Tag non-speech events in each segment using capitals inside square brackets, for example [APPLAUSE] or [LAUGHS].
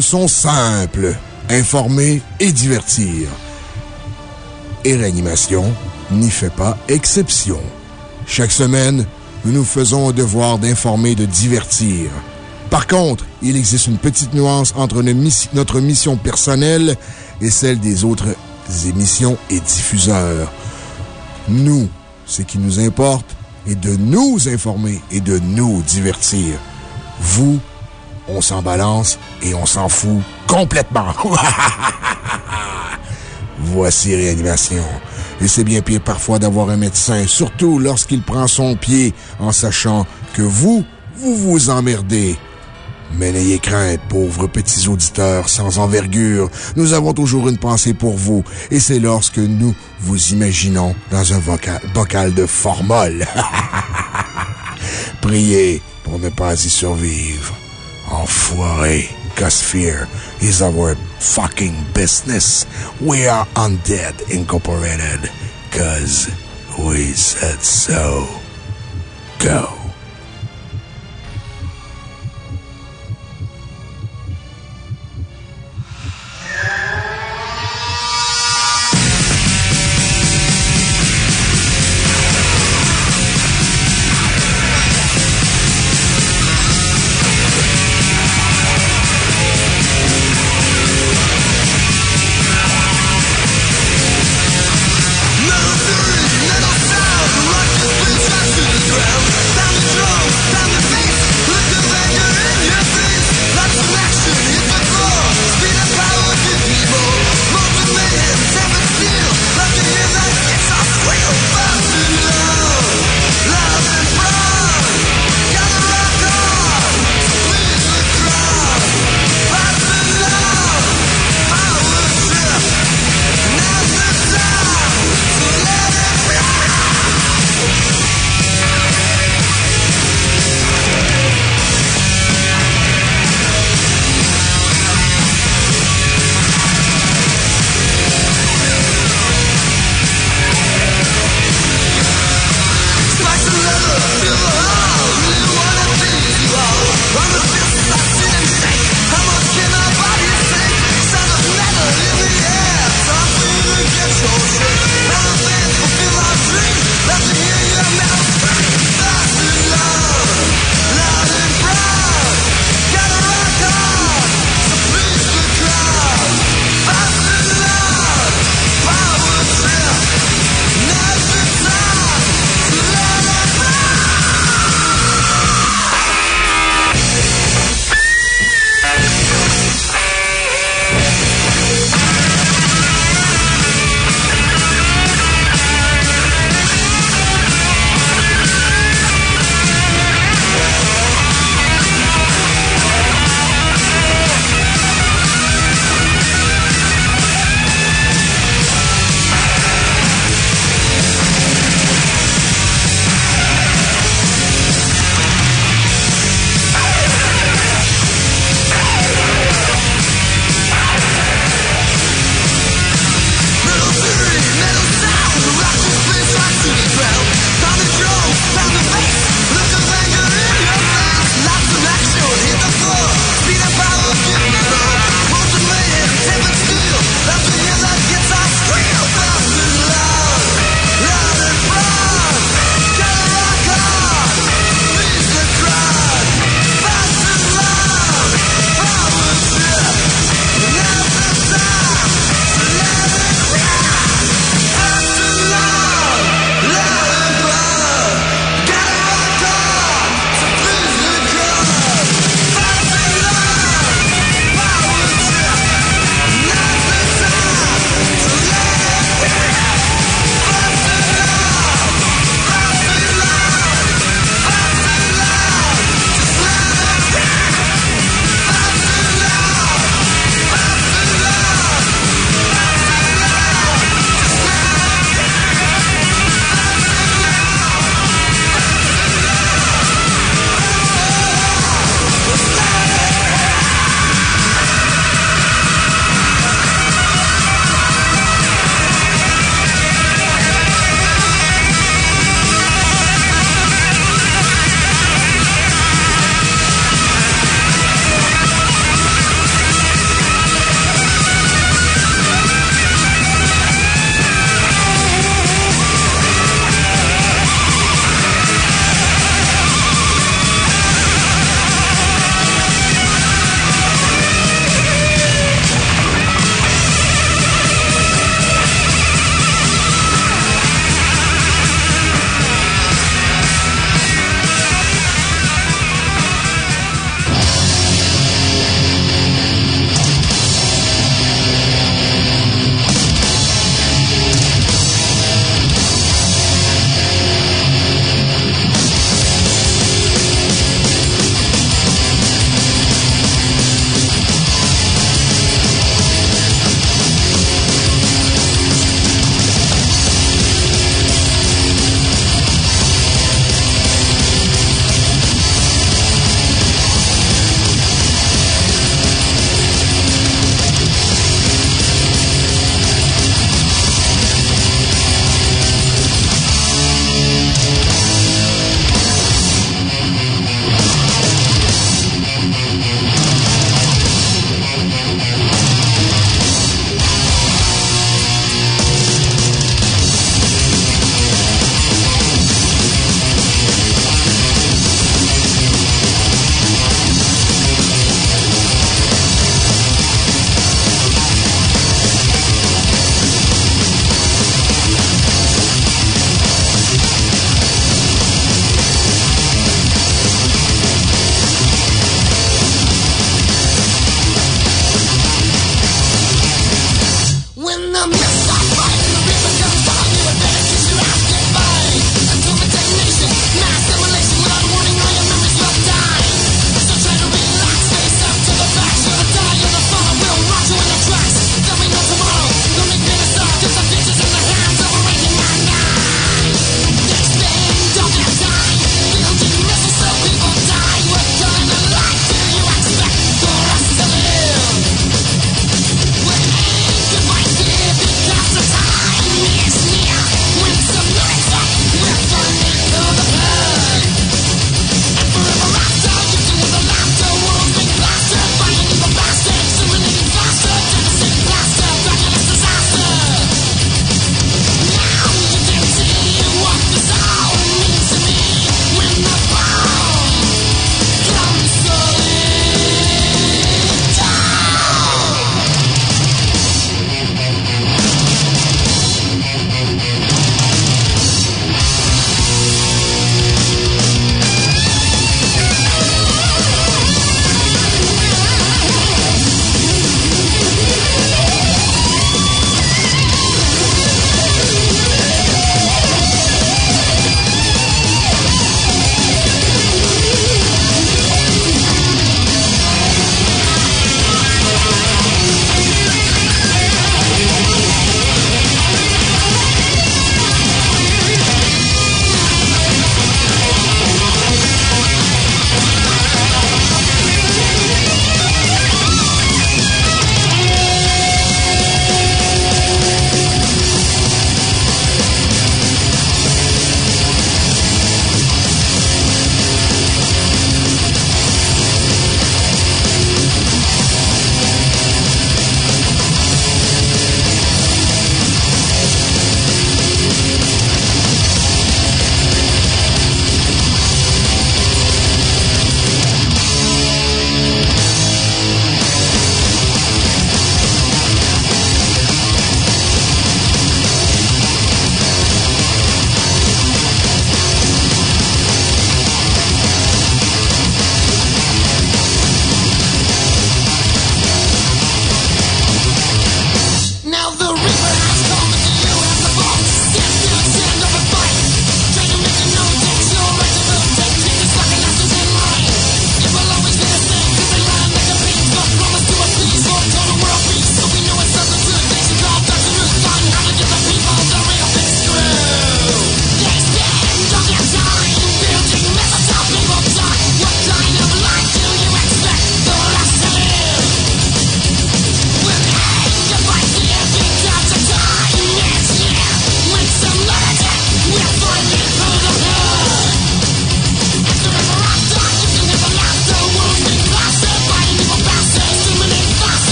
sont simples informer et divertir. Et Réanimation n'y fait pas exception. Chaque semaine, nous nous faisons un devoir d'informer et de divertir. Par contre, il existe une petite nuance entre notre mission personnelle et celle des autres émissions et diffuseurs. Nous, ce qui nous importe est de nous informer et de nous divertir. Vous, on s'en balance et on s'en fout complètement. [LAUGHS] Voici Réanimation. Et c'est bien pire parfois d'avoir un médecin, surtout lorsqu'il prend son pied en sachant que vous, vous vous emmerdez. Mais n'ayez crainte, pauvres petits auditeurs sans envergure. Nous avons toujours une pensée pour vous. Et c'est lorsque nous vous imaginons dans un vocal, bocal de formol. [LAUGHS] Priez pour ne pas y survivre. Enfoiré. Fear is our fucking business. We are Undead Incorporated. Cause we said so. Go.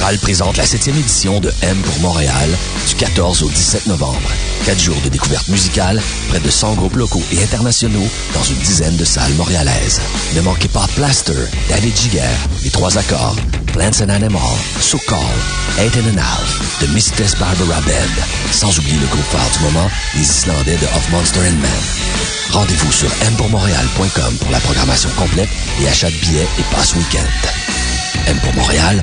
Présente la 7e édition de M pour Montréal du 14 au 17 novembre. Quatre jours de découverte musicale, près de 100 groupes locaux et internationaux dans une dizaine de salles montréalaises. Ne manquez pas Plaster, David Giger, Les Trois Accords, Plants and Animal, So Call, Eight and a Half, The Mistress Barbara Band, sans oublier le groupe phare du moment, les Islandais de Of Monster and Man. Rendez-vous sur mpourmontréal.com pour la programmation complète et achat de billets et passe week-end. M pour Montréal,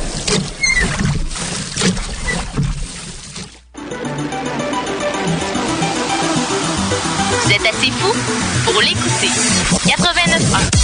Assez fou pour l'écouter. 89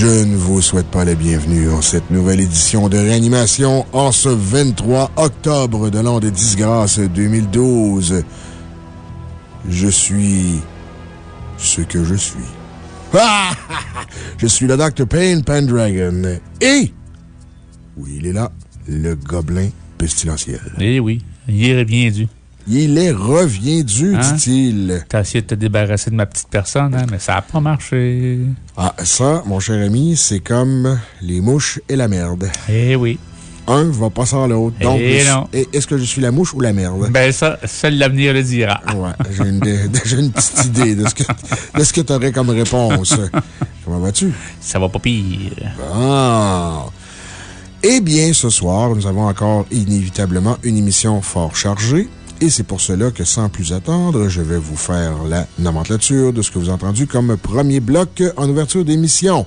Je ne vous souhaite pas la bienvenue en cette nouvelle édition de réanimation en ce 23 octobre de l'an de disgrâce 2012. Je suis ce que je suis. [LAUGHS] Je suis le Dr. Payne Pendragon. Et, oui, il est là, le gobelin pestilentiel. Eh oui, il est reviendu. Il est reviendu, Hein? dit-il. T'as essayé de te débarrasser de ma petite personne, hein, mais ça n'a pas marché. Ah, ça, mon cher ami, c'est comme les mouches et la merde. Eh oui. Un va pas sans l'autre. Donc, Eh est-ce que je suis la mouche ou la merde? Ben, ça, seul l'avenir le dira. Ouais, j'ai une, [LAUGHS] une petite idée de ce que, de ce que tu aurais comme réponse. Comment vas-tu? Ça va pas pire. Ah! Eh bien, ce soir, nous avons encore inévitablement une émission fort chargée. Et c'est pour cela que, sans plus attendre, je vais vous faire la nomenclature de ce que vous avez entendu comme premier bloc en ouverture d'émission.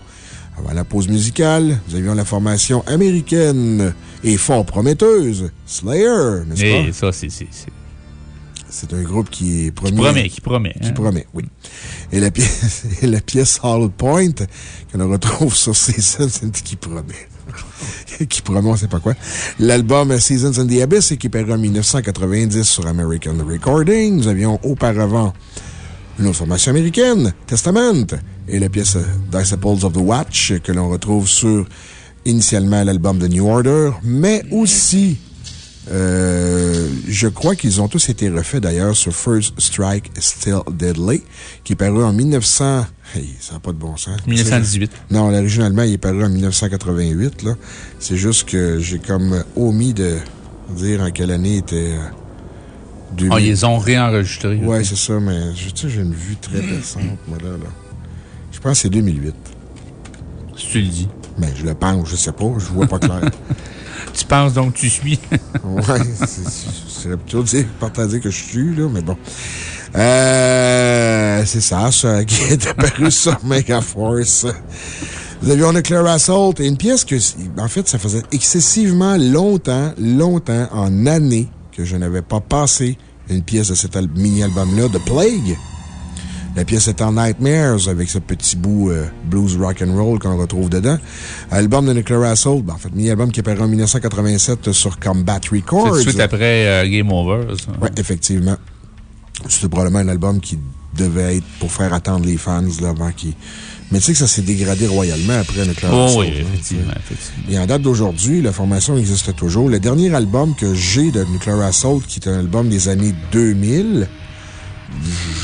Avant la pause musicale, nous avions la formation américaine et fort prometteuse, Slayer, n'est-ce Eh, pas? ça, c'est. c'est- c'est- C'est un groupe qui est premier. Qui promet, qui promet. Qui hein? promet, oui. Et la pièce, [LAUGHS] et la pièce Hollow Point, que l'on retrouve sur Seasons and qui promet. [LAUGHS] qui sait pas quoi. L'album Seasons and the Abyss, qui en 1990 sur American Recording. Nous avions auparavant une autre formation américaine, Testament, et la pièce Disciples of the Watch, que l'on retrouve sur initialement l'album de New Order, mais aussi euh, je crois qu'ils ont tous été refaits d'ailleurs sur First Strike Still Deadly, qui est paru en 1900. Hey, ça n'a pas de bon sens. 1918. Non, l'originalement, il est paru en 1988, là. C'est juste que j'ai comme omis de dire en quelle année était. euh, 2000. Ah, ils ont réenregistrés. Ouais, ok. c'est ça, mais je- tu sais, j'ai une vue très récente, moi, là, là. Je pense que c'est 2008. Si tu le dis. Ben, je le pense, je sais pas, je vois pas clair. [LAUGHS] Tu penses donc tu suis? [LAUGHS] ouais, c'est plutôt dire, à dire que je suis, là, mais bon. Euh, c'est ça, ça, [LAUGHS] qui est apparu sur Megaforce. Nous avions Nuclear Assault et une pièce que, en fait, ça faisait excessivement longtemps, longtemps, en années, que je n'avais pas passé une pièce de cet mini-album-là, The Plague. La pièce est en Nightmares avec ce petit bout euh, blues rock and roll qu'on retrouve dedans. Album de Nuclear Assault, ben, en fait, mini-album qui est paru en 1987 sur Combat Records. Tout de suite après euh, Game Over, Oui, effectivement. C'était probablement un album qui devait être pour faire attendre les fans là, avant qu'ils. Mais tu sais que ça s'est dégradé royalement après Nuclear oh, Assault. Oui, effectivement, effectivement. Et en date d'aujourd'hui, la formation existe toujours. Le dernier album que j'ai de Nuclear Assault, qui est un album des années 2000,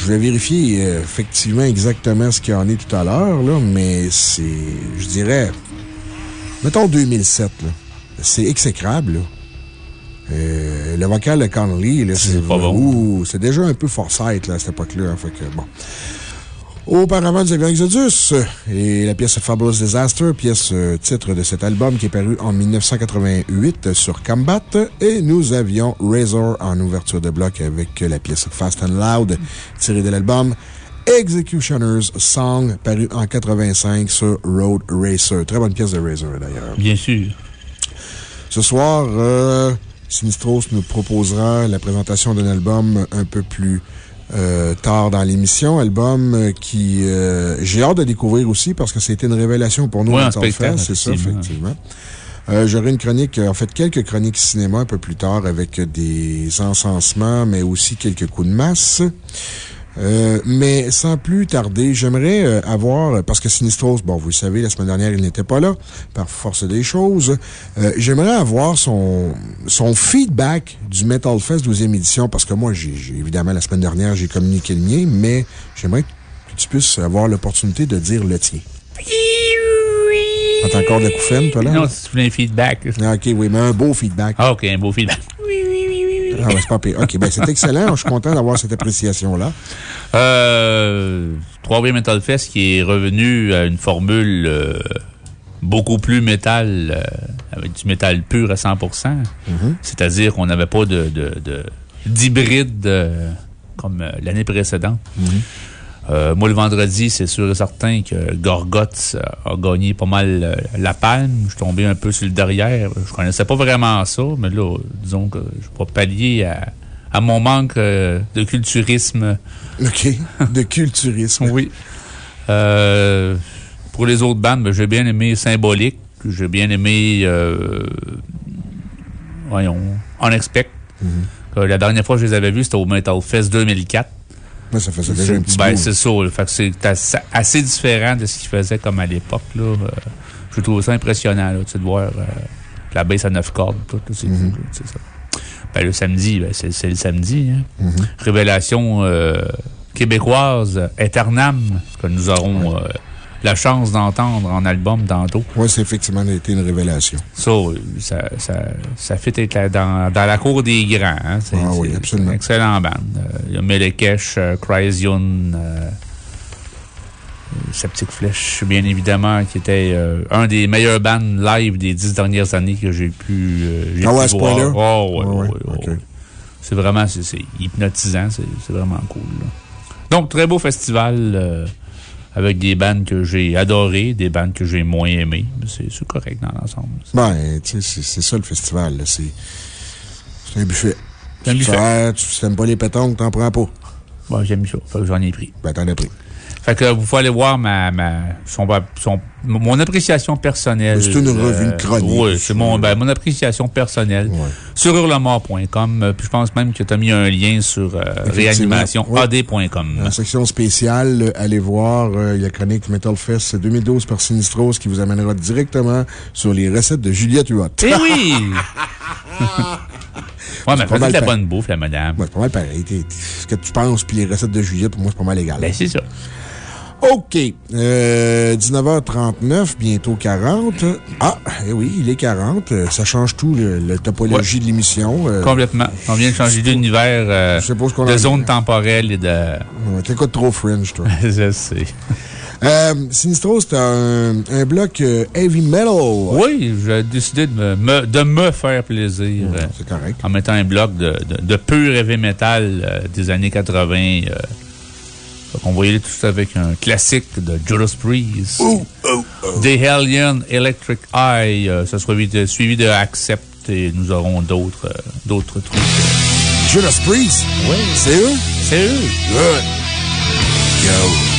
je vais vérifier euh, effectivement exactement ce qu'il y en est tout à l'heure, mais c'est, je dirais, mettons 2007, C'est exécrable, là. Euh, le vocal de Connolly, c'est bon. Déjà un peu là, à cette époque-là. Que, bon. Auparavant, nous avions Exodus et la pièce Fabulous Disaster, pièce euh, titre de cet album qui est paru en 1988 sur Combat. Et nous avions Razor en ouverture de bloc avec la pièce Fast and Loud tirée de l'album Executioner's Song, paru en 85 sur Road Racer. Très bonne pièce de Razor, d'ailleurs. Bien sûr. Ce soir, euh, Sinistros nous proposera la présentation d'un album un peu plus euh, tard dans l'émission. Album euh, qui, euh, j'ai hâte de découvrir aussi parce que c'était une révélation pour nous. Oui, c'est ça, effectivement. J'aurai une chronique, en fait, quelques chroniques cinéma un peu plus tard avec des encensements, mais aussi quelques coups de masse. Euh, mais sans plus tarder, j'aimerais euh, avoir, parce que Sinistros, bon, vous le savez, la semaine dernière, il n'était pas là, par force des choses. Euh, j'aimerais avoir son, son feedback du Metal Fest 12e édition, parce que moi, j'ai évidemment, la semaine dernière, j'ai communiqué le mien, mais j'aimerais que tu puisses avoir l'opportunité de dire le tien. T'as encore de la couffaine, toi, là? Non, voulais un feedback. Ah, OK, oui, mais un beau feedback. Ah, OK, un beau feedback. Ah, c'est pas pire. OK, ben, c'est excellent. Je suis content d'avoir cette appréciation-là. Euh, 3 Metal Fest qui est revenu à une formule euh, beaucoup plus métal, euh, avec du métal pur à 100 Mm-hmm. C'est-à-dire qu'on n'avait pas de, d'hybride euh, comme l'année précédente. Mm-hmm. moi, le vendredi, c'est sûr et certain que Gorgoth a gagné pas mal la palme. Je suis tombé un peu sur le derrière. Je connaissais pas vraiment ça, mais là, disons que je peux pallier à, à mon manque de culturisme. OK. De culturisme. [LAUGHS] oui. Euh, pour les autres bandes, ben, j'ai bien aimé Symbolique. J'ai bien aimé, euh, voyons, Unexpect. Mm-hmm. La dernière fois que je les avais vus, c'était au Metal Fest 2004. Ça faisait déjà un petit ben, c'est ça. Fait que c'est assez, différent de ce qu'ils faisaient comme à l'époque. là. Euh, je trouve ça impressionnant, là, tu sais, de voir euh, la baisse à 9 cordes. Tout, c'est Mm-hmm. cool, ça. Ben, le samedi, ben, c'est le samedi. Hein. Mm-hmm. Révélation euh, québécoise, Eternam, que nous aurons la chance d'entendre en album tantôt. Oui, c'est effectivement été une révélation. Ça, ça, ça, ça fait être dans, dans la cour des grands. Hein. Ah oui, absolument. une excellente bande. Euh, Il y a Melekesh, euh, Chrysion, euh, Septic Flèche, bien évidemment, qui était euh, un des meilleurs bands live des dix dernières années que j'ai pu, euh, Ah ouais, pu voir. Oh, ouais, Ah. C'est vraiment hypnotisant. C'est vraiment cool. là. Donc, très beau festival euh, avec des bands que j'ai adorées, des bands que j'ai moins aimées. C'est correct dans l'ensemble. Ben, tu sais, c'est- ça le festival. C'est un buffet. C'est un Tu buffet. Tu t'aimes pas les pétanques, t'en prends pas. Bon, j'aime ça. Fait que j'en ai pris. Ben, t'en as pris. Fait que vous pouvez aller voir ma, ma, son, son- mon appréciation personnelle. C'est une revue, une chronique. Oui, c'est mon, ben, mon appréciation personnelle. Ouais. Sur hurlemort.com. euh, Puis je pense même que tu as mis un lien sur euh, réanimation Ouais. ad.com. En section spéciale, euh, allez voir, euh, il y a chronique Metal Fest 2012 par Sinistros qui vous amènera directement sur les recettes de Juliette Huot. Eh oui! [LAUGHS] ouais, mais faisait de la bonne bouffe, la madame. Ouais, c'est pas mal pareil. Ce que tu penses, puis les recettes de Juliette, pour moi, c'est pas mal égal. Ben, c'est ça. OK. Euh, 19h39, bientôt 40. Ah, eh oui, il est 40. Euh, Ça change tout, la topologie de l'émission. Euh, Complètement. On vient de changer d'univers, euh, de zone temporelle et de. ouais, T'écoutes trop Fringe, toi. [LAUGHS] Je sais. Euh, Sinistro, c'est un, un bloc euh, heavy metal. Oui, j'ai décidé de me, de me faire plaisir. Mmh, c'est correct. En mettant un bloc de, de, de pur heavy metal euh, des années 80. On va y aller tout avec un classique de Judas Priest. Oh, oh, oh. The Hellion Electric Eye. ça sera suivi de Accept et nous aurons d'autres d'autres trucs. Judas Priest? Oui. C'est eux? C'est eux. Good. Yo.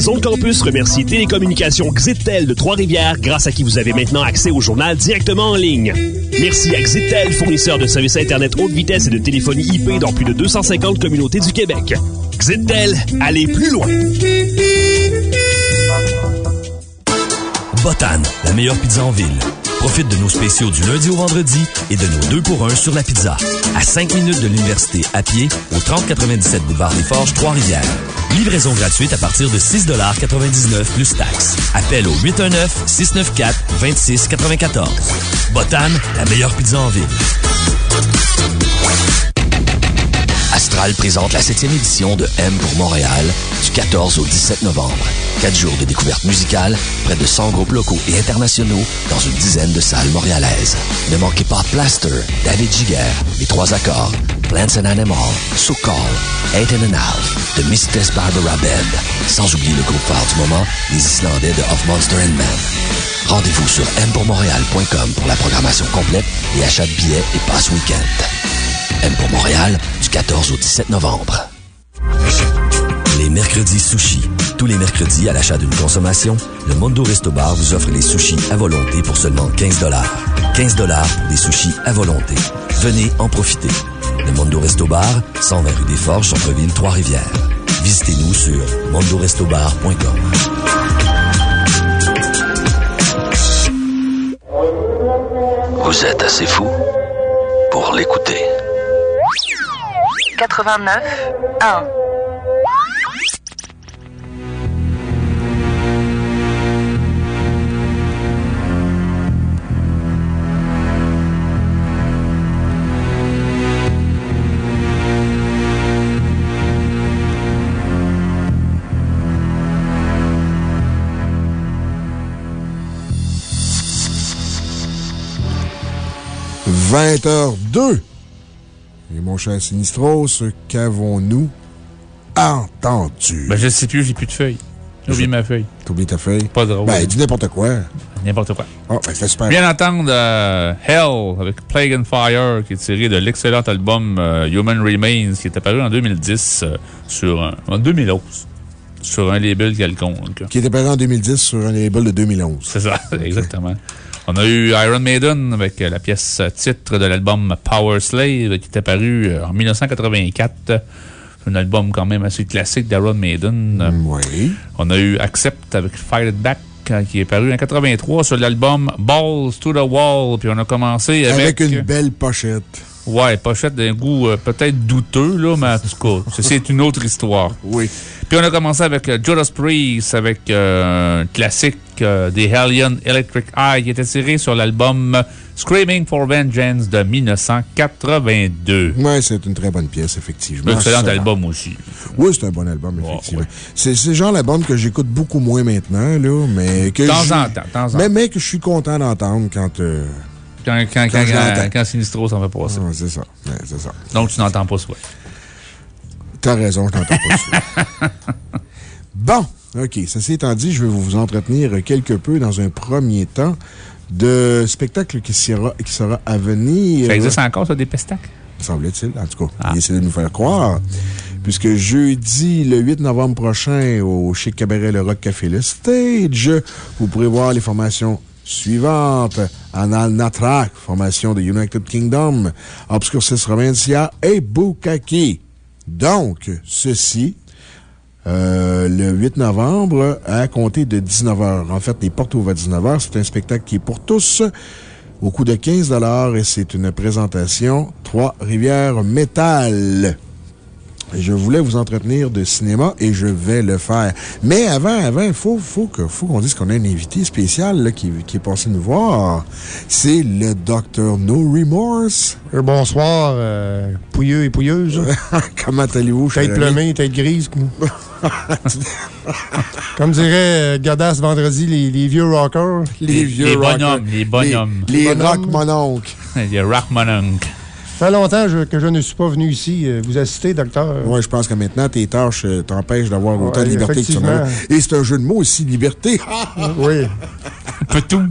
Zone Campus remercie Télécommunications Xitel de Trois-Rivières, grâce à qui vous avez maintenant accès au journal directement en ligne. Merci à Xitel, fournisseur de services Internet haute vitesse et de téléphonie IP dans plus de 250 communautés du Québec. Xitel, allez plus loin! Botan, la meilleure pizza en ville. Profite de nos spéciaux du lundi au vendredi et de nos deux pour un sur la pizza. À 5 minutes de l'université à pied au 3097 boulevard des Forges, Trois-Rivières. Livraison gratuite à partir de 6,99 plus taxes. Appel au 819-694-2694. Botan, la meilleure pizza en ville. Astral présente la 7e édition de M pour Montréal du 14 au 17 novembre. Quatre jours de découverte musicale, près de 100 groupes locaux et internationaux dans une dizaine de salles montréalaises. Ne manquez pas Plaster, David Giger, Les Trois Accords, Plants and Animal, So Call, Eight and a Half, The Mistress Barbara Band, sans oublier le groupe phare du moment, les Islandais de Of Monster and Man. Rendez-vous sur mpourmontréal.com pour la programmation complète et achat de billets et passe week-end. M pour Montréal, du 14 au 17 novembre. Les mercredis sushis. Tous les mercredis, à l'achat d'une consommation, le Mondo Resto Bar vous offre les sushis à volonté pour seulement 15 15 pour des sushis à volonté. Venez en profiter. Le Mondo Resto Bar, 120 rue des Forges, Centre-Ville, Trois-Rivières. Visitez-nous sur mondorestobar.com. Vous êtes assez fou pour l'écouter. 89 1 20h02. Et mon cher Sinistros, qu'avons-nous entendu? Ben, je sais plus, j'ai plus de feuilles. J'ai oublié ma feuille. T'as oublié ta feuille? Pas drôle. Ben, dis n'importe quoi. N'importe quoi. Oh, ben, c'est super. Bien entendre euh, Hell avec Plague and Fire, qui est tiré de l'excellent album euh, Human Remains, qui est apparu en 2010 euh, sur un, en 2011 sur un label quelconque. Qui est apparu en 2010 sur un label de 2011. C'est ça, [LAUGHS] exactement. On a eu Iron Maiden avec la pièce titre de l'album Power Slave qui est apparu en 1984. Un album quand même assez classique d'Iron Maiden. Oui. On a eu Accept avec Fight It Back qui est paru en 83 sur l'album Balls to the Wall. Puis on a commencé avec. Avec une belle pochette. Ouais, pochette d'un goût euh, peut-être douteux, là, mais en tout cas, c'est une autre histoire. Oui. Puis on a commencé avec euh, Judas Priest, avec euh, un classique des Hellion Electric Eye qui était tiré sur l'album Screaming for Vengeance de 1982. Oui, c'est une très bonne pièce, effectivement. Un excellent album aussi. Oui, c'est un bon album, effectivement. C'est le genre d'album que j'écoute beaucoup moins maintenant, là, mais que. De temps en temps, temps en mais, mais que je suis content d'entendre quand. Quand, quand, quand, quand, quand Sinistro s'en fait passer. Ah, c'est ça. ça. Donc, tu n'entends pas ça. T'as raison, je n'entends pas ça. [LAUGHS] bon, OK. Ceci étant dit, je vais vous entretenir quelque peu dans un premier temps de spectacle qui sera, qui sera à venir. Ça existe encore, ça, des pestacles? Semble-t-il. En tout cas, ah. il essaie de nous faire croire. Puisque jeudi, le 8 novembre prochain, au Chic Cabaret Le Rock Café Le Stage, vous pourrez voir les formations suivantes. Anal Natrak, formation de United Kingdom, Obscurcis Romancia et Bukaki. Donc, ceci, euh, le 8 novembre, à compter de 19h. En fait, les portes ouvrent à 19h. C'est un spectacle qui est pour tous au coût de 15 et c'est une présentation Trois-Rivières Métal. Je voulais vous entretenir de cinéma et je vais le faire. Mais avant, avant, il faut, faut qu'on dise qu'on a un invité spécial qui, qui, est passé nous voir. C'est le Docteur No Remorse. Euh, bonsoir, euh, pouilleux et pouilleuse. [LAUGHS] Comment allez-vous, Tête plumée, tête grise. [LAUGHS] Comme dirait euh, Godas vendredi, les, les, vieux rockers. Les, vieux les bonhommes. Les bonhommes. Les, les rock mononques. Les rock mononques. [LAUGHS] Ça fait longtemps je- que je ne suis pas venu ici euh, vous assister, docteur? Oui, je pense que maintenant, tes tâches euh, t'empêchent d'avoir autant de liberté que tu en as. Et c'est un jeu de mots aussi, liberté. [LAUGHS] oui. Peu tout.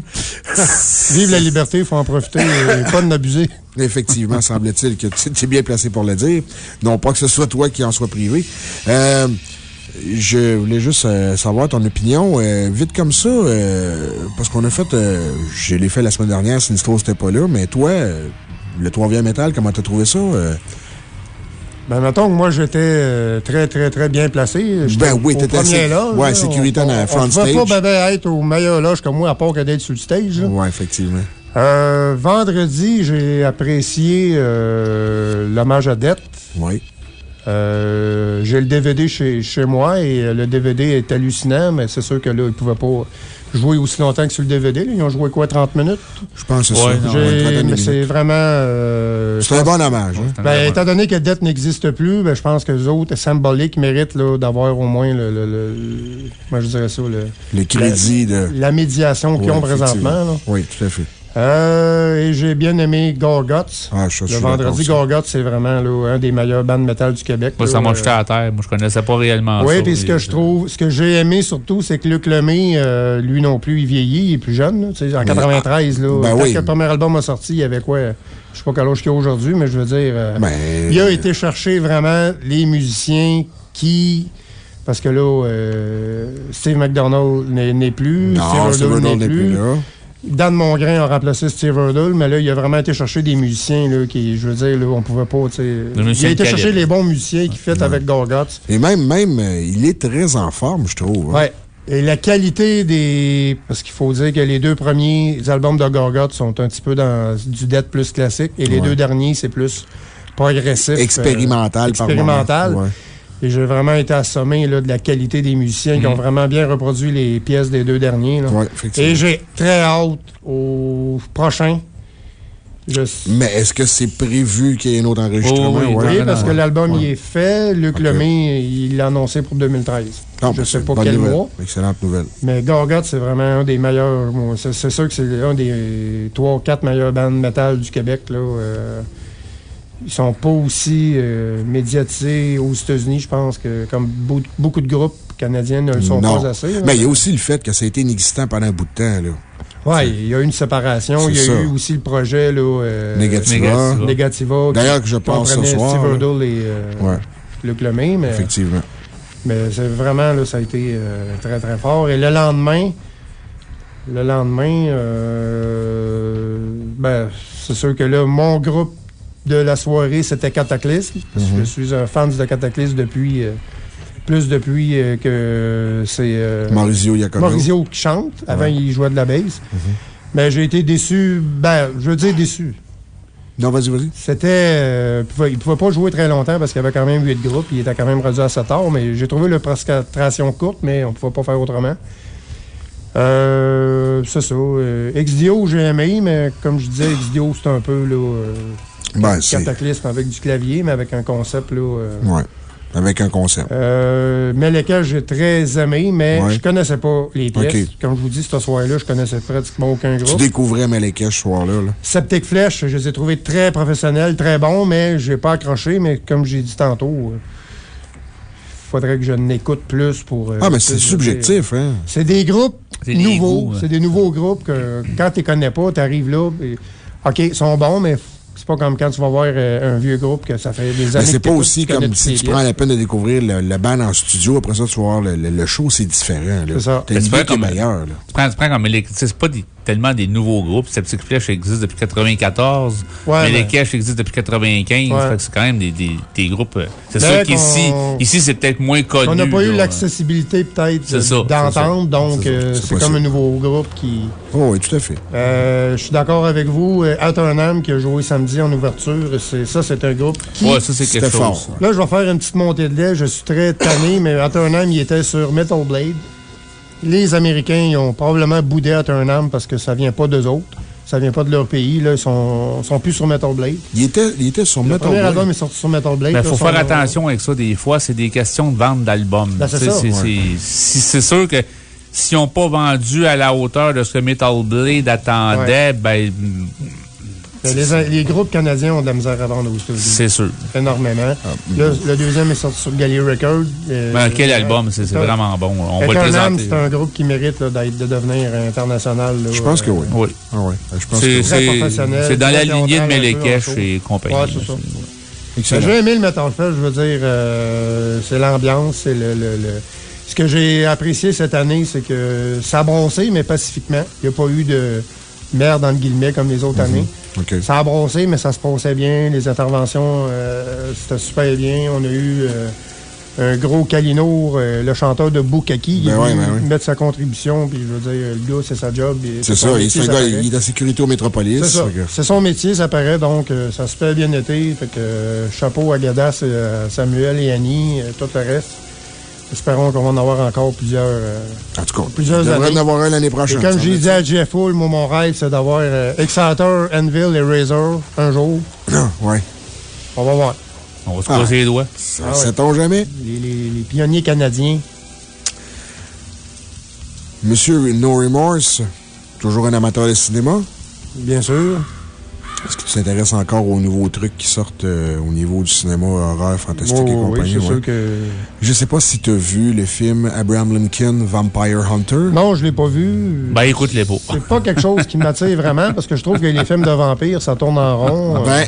Vive la liberté, il faut en profiter et pas de l'abuser. Effectivement, [LAUGHS] semble-t-il que tu es bien placé pour le dire. Non pas que ce soit toi qui en sois privé. Euh, je voulais juste euh, savoir ton opinion. euh, vite comme ça, euh, parce qu'on a fait. euh, je l'ai fait la semaine dernière, Sinistro n'était pas là, mais toi, euh, le 3 métal, comment t'as trouvé ça? euh? Ben, mettons que moi, j'étais euh, très, très, très bien placé. Ben oui, t'étais premier loge, ouais, là. sécurité On- dans la on- front On stage. ne pas ben, être au meilleur loge comme moi, à part que d'être sur le stage. Oui, effectivement. Euh, vendredi, j'ai apprécié euh, l'hommage à Dette. Oui. Euh, j'ai le DVD chez, chez moi et euh, le DVD est hallucinant, mais c'est sûr que là, ils ne pouvaient pas jouer aussi longtemps que sur le DVD. là. Ils ont joué quoi, 30 minutes? Je pense que c'est Ouais, ça. mais c'est vraiment. euh, C'est un bon hommage. hein? ben, étant donné que Dette n'existe plus, ben, je pense que les autres, symboliques, méritent là, d'avoir au moins le, le- le- Comment je dirais ça? Le, Le crédit de. la médiation qu'ils ont présentement. là. Oui, tout à fait. Euh, et j'ai bien aimé Gorguts. Ah, je Le vendredi. Gorguts, c'est vraiment là, un des meilleurs bands de métal du Québec. Moi, là. ça m'a Euh, jeté à terre. Moi, je connaissais pas réellement Oui, ça. puis ce que je trouve, ce que j'ai aimé surtout, c'est que Luc Lemay, euh, lui non plus, il vieillit, il est plus jeune. là. Tu sais, en 93, là, Ben quand oui. le premier album a sorti, il y avait quoi Je sais pas quel âge qu'il y a aujourd'hui, mais je veux dire. euh, Ben, il a été chercher vraiment les musiciens qui. Parce que là, euh, Steve McDonald n'est plus, Non, Steve n'est n'est plus. plus là. Dan Mongrain a remplacé Steve Earle, mais là, il a vraiment été chercher des musiciens là, qui, je veux dire, là, on pouvait pas, tu sais. Il a été chercher les bons musiciens qui fit avec Gorguts. Et même, même, euh, il est très en forme, je trouve. hein. Ouais. Et la qualité des. Parce qu'il faut dire que les deux premiers albums de Gorguts sont un petit peu dans du death plus classique, et les Ouais. deux derniers, c'est plus progressif. Expérimental, euh, par Expérimental. moment. Et j'ai vraiment été assommé là, de la qualité des musiciens qui ont vraiment bien reproduit les pièces des deux derniers. là. Ouais, effectivement. Et j'ai très hâte au prochain. Je... Mais est-ce que c'est prévu qu'il y ait un autre enregistrement? Oh oui, Ouais. Oui, non, parce que l'album Ouais. il est fait. Luc. Lemay, il l'a annoncé pour 2013. Ah, je ben, sais pas quel nouvelle. mois. Excellente nouvelle. Mais Gorgot, c'est vraiment un des meilleurs. c'est sûr que c'est un des trois ou quatre meilleurs bandes metal du Québec. Là, euh, ils sont pas aussi euh, médiatisés aux États-Unis, je pense, que comme beau- beaucoup de groupes canadiens ne le sont non. pas assez. là. Mais il y a aussi le fait que ça a été inexistant pendant un bout de temps. Là. Ouais, il y a eu une séparation. Il y a ça. eu aussi le projet là, euh, Négativa. D'ailleurs, que je pense ce soir. Steve. Earle et euh, Ouais, Luc Lemay, mais, effectivement. mais c'est vraiment, là, ça a été euh, très, très fort. Et le lendemain, le lendemain, euh, ben, c'est sûr que là, mon groupe de la soirée, c'était Cataclysme. Parce Mhm. que Je suis un fan de Cataclysme depuis, euh, plus depuis euh, que c'est euh, Maurizio Iacono. Maurizio qui chante. Avant, Ouais. Mhm. il jouait de la bass. Mais j'ai été déçu, ben, je veux dire déçu. Non, vas-y, vas-y. C'était. euh, il ne pouvait pas jouer très longtemps parce qu'il y avait quand même 8 groupes. Il était quand même rendu à 7 heures, mais j'ai trouvé la prestation courte, mais on ne pouvait pas faire autrement. Euh, c'est ça. Euh, XDO, j'ai aimé, mais comme je disais, XDO, c'est un peu là, Ben, cataclysme avec du clavier, mais avec un concept. Là, euh, Ouais. Avec un concept. euh, mais lesquels j'ai très aimé, mais Ouais. je connaissais pas les pièces. Comme je vous dis, ce soir-là, je connaissais pratiquement aucun Tu groupe. découvrais Melekech ce soir-là. Là. Septic Flèche, je les ai trouvés très professionnels, très bons, mais j'ai pas accroché. Mais comme j'ai dit tantôt, il faudrait que je n'écoute plus pour. euh, Ah, mais tu c'est subjectif, hein? C'est des groupes nouveaux. C'est des nouveaux groupes que quand tu les connais pas, tu arrives là. et- OK, ils sont bons, mais c'est pas comme quand tu vas voir euh, un vieux groupe que ça fait des Mais années c'est que pas aussi comme si tu prends la peine de découvrir le, le band en studio, après ça, tu vas voir le, le- le show, c'est différent. C'est ça. T'as Mais une c'est idée vrai qui est comme- meilleure. Là. Tu prends, tu prends comme C'est pas des- tellement des nouveaux groupes. Septic Flesh existe depuis 94. Ouais, mais les Cash existe depuis 95. Ouais. Fait que c'est quand même des, des, des groupes. euh, C'est sûr qu'ici, ici, c'est peut-être moins connu. On n'a pas eu l'accessibilité peut-être d'entendre, donc C'est euh, c'est comme un nouveau groupe qui. Oh, oui, tout à fait. Euh, je suis d'accord avec vous. Alternam qui a joué samedi en ouverture, c'est ça, c'est un groupe qui. Ouais, ça, c'est quelque C'était chose. fort. Là, je vais faire une petite montée de lait. Je suis très tanné, mais Alternam, il était sur Metal Blade. Les Américains, ils ont probablement boudé Alternam parce que ça vient pas d'eux autres. Ça vient pas de leur pays. Là, ils sont, sont plus sur Metal Blade. Il était, il était sur Le Metal premier Blade. album est sorti sur Metal Blade. Mais il faut faire attention avec ça des fois. C'est des questions de vente d'albums. Ben, Ouais. si- C'est sûr que s'ils n'ont pas vendu à la hauteur de ce que Metal Blade attendait, ben. Les, les groupes canadiens ont de la misère à vendre aux États-Unis. C'est sûr. Énormément. Là, le deuxième est sorti sur Galley Records. euh, Ben, quel euh, album? C'est euh, vraiment bon. On va le présenter. c'est un groupe qui mérite là, de devenir international. là, Je pense que euh, oui. Oui. Ah que oui. très C'est professionnel, c'est dans la lignée de Melekesh et compagnie. Ouais, c'est ça. J'ai aimé le Metal Fest, je veux dire, euh, c'est l'ambiance, c'est le, le- le- Ce que j'ai apprécié cette année, c'est que ça a brossé, mais pacifiquement. Il n'y a pas eu de merde, dans le guillemets, comme les autres années. OK. Ça a brossé, mais ça se passait bien. Les interventions, euh, c'était super bien. On a eu euh, un gros Kalinour, euh, le chanteur de Bukaki. Il Ben est ouais, ben ouais. mettre sa contribution, puis je veux dire, le gars, c'est sa job. C'est ça. il- métier, ça gars, il est sécurité au Métropolis. C'est son métier, ça paraît, donc ça a super bien été. Fait que chapeau à Gadas, Samuel et Annie, tout le reste. Espérons qu'on va en avoir encore plusieurs, euh, En tout cas, plusieurs années. en avoir un l'année Et prochaine. comme ça j'ai dit à Jeff Hull, moi, mon rêve, c'est d'avoir euh, Exeter, Anvil et Razor un jour. être- ouais. On va voir. On va se Ah. croiser les doigts. Ça, Ah ouais. Sait-on jamais? Les, les- les pionniers canadiens. Monsieur No Remorse, toujours un amateur de cinéma? Bien sûr. Est-ce que tu t'intéresses encore aux nouveaux trucs qui sortent euh, au niveau du cinéma horreur, fantastique Oui, et oui, compagnie? c'est ouais? sûr que. Je sais pas si tu as vu le film Abraham Lincoln Vampire Hunter. Non, je l'ai pas vu. Ben, écoute les beaux. C'est pas quelque chose qui m'attire vraiment parce que je trouve que les films de vampires, ça tourne en rond. euh, Ben, Au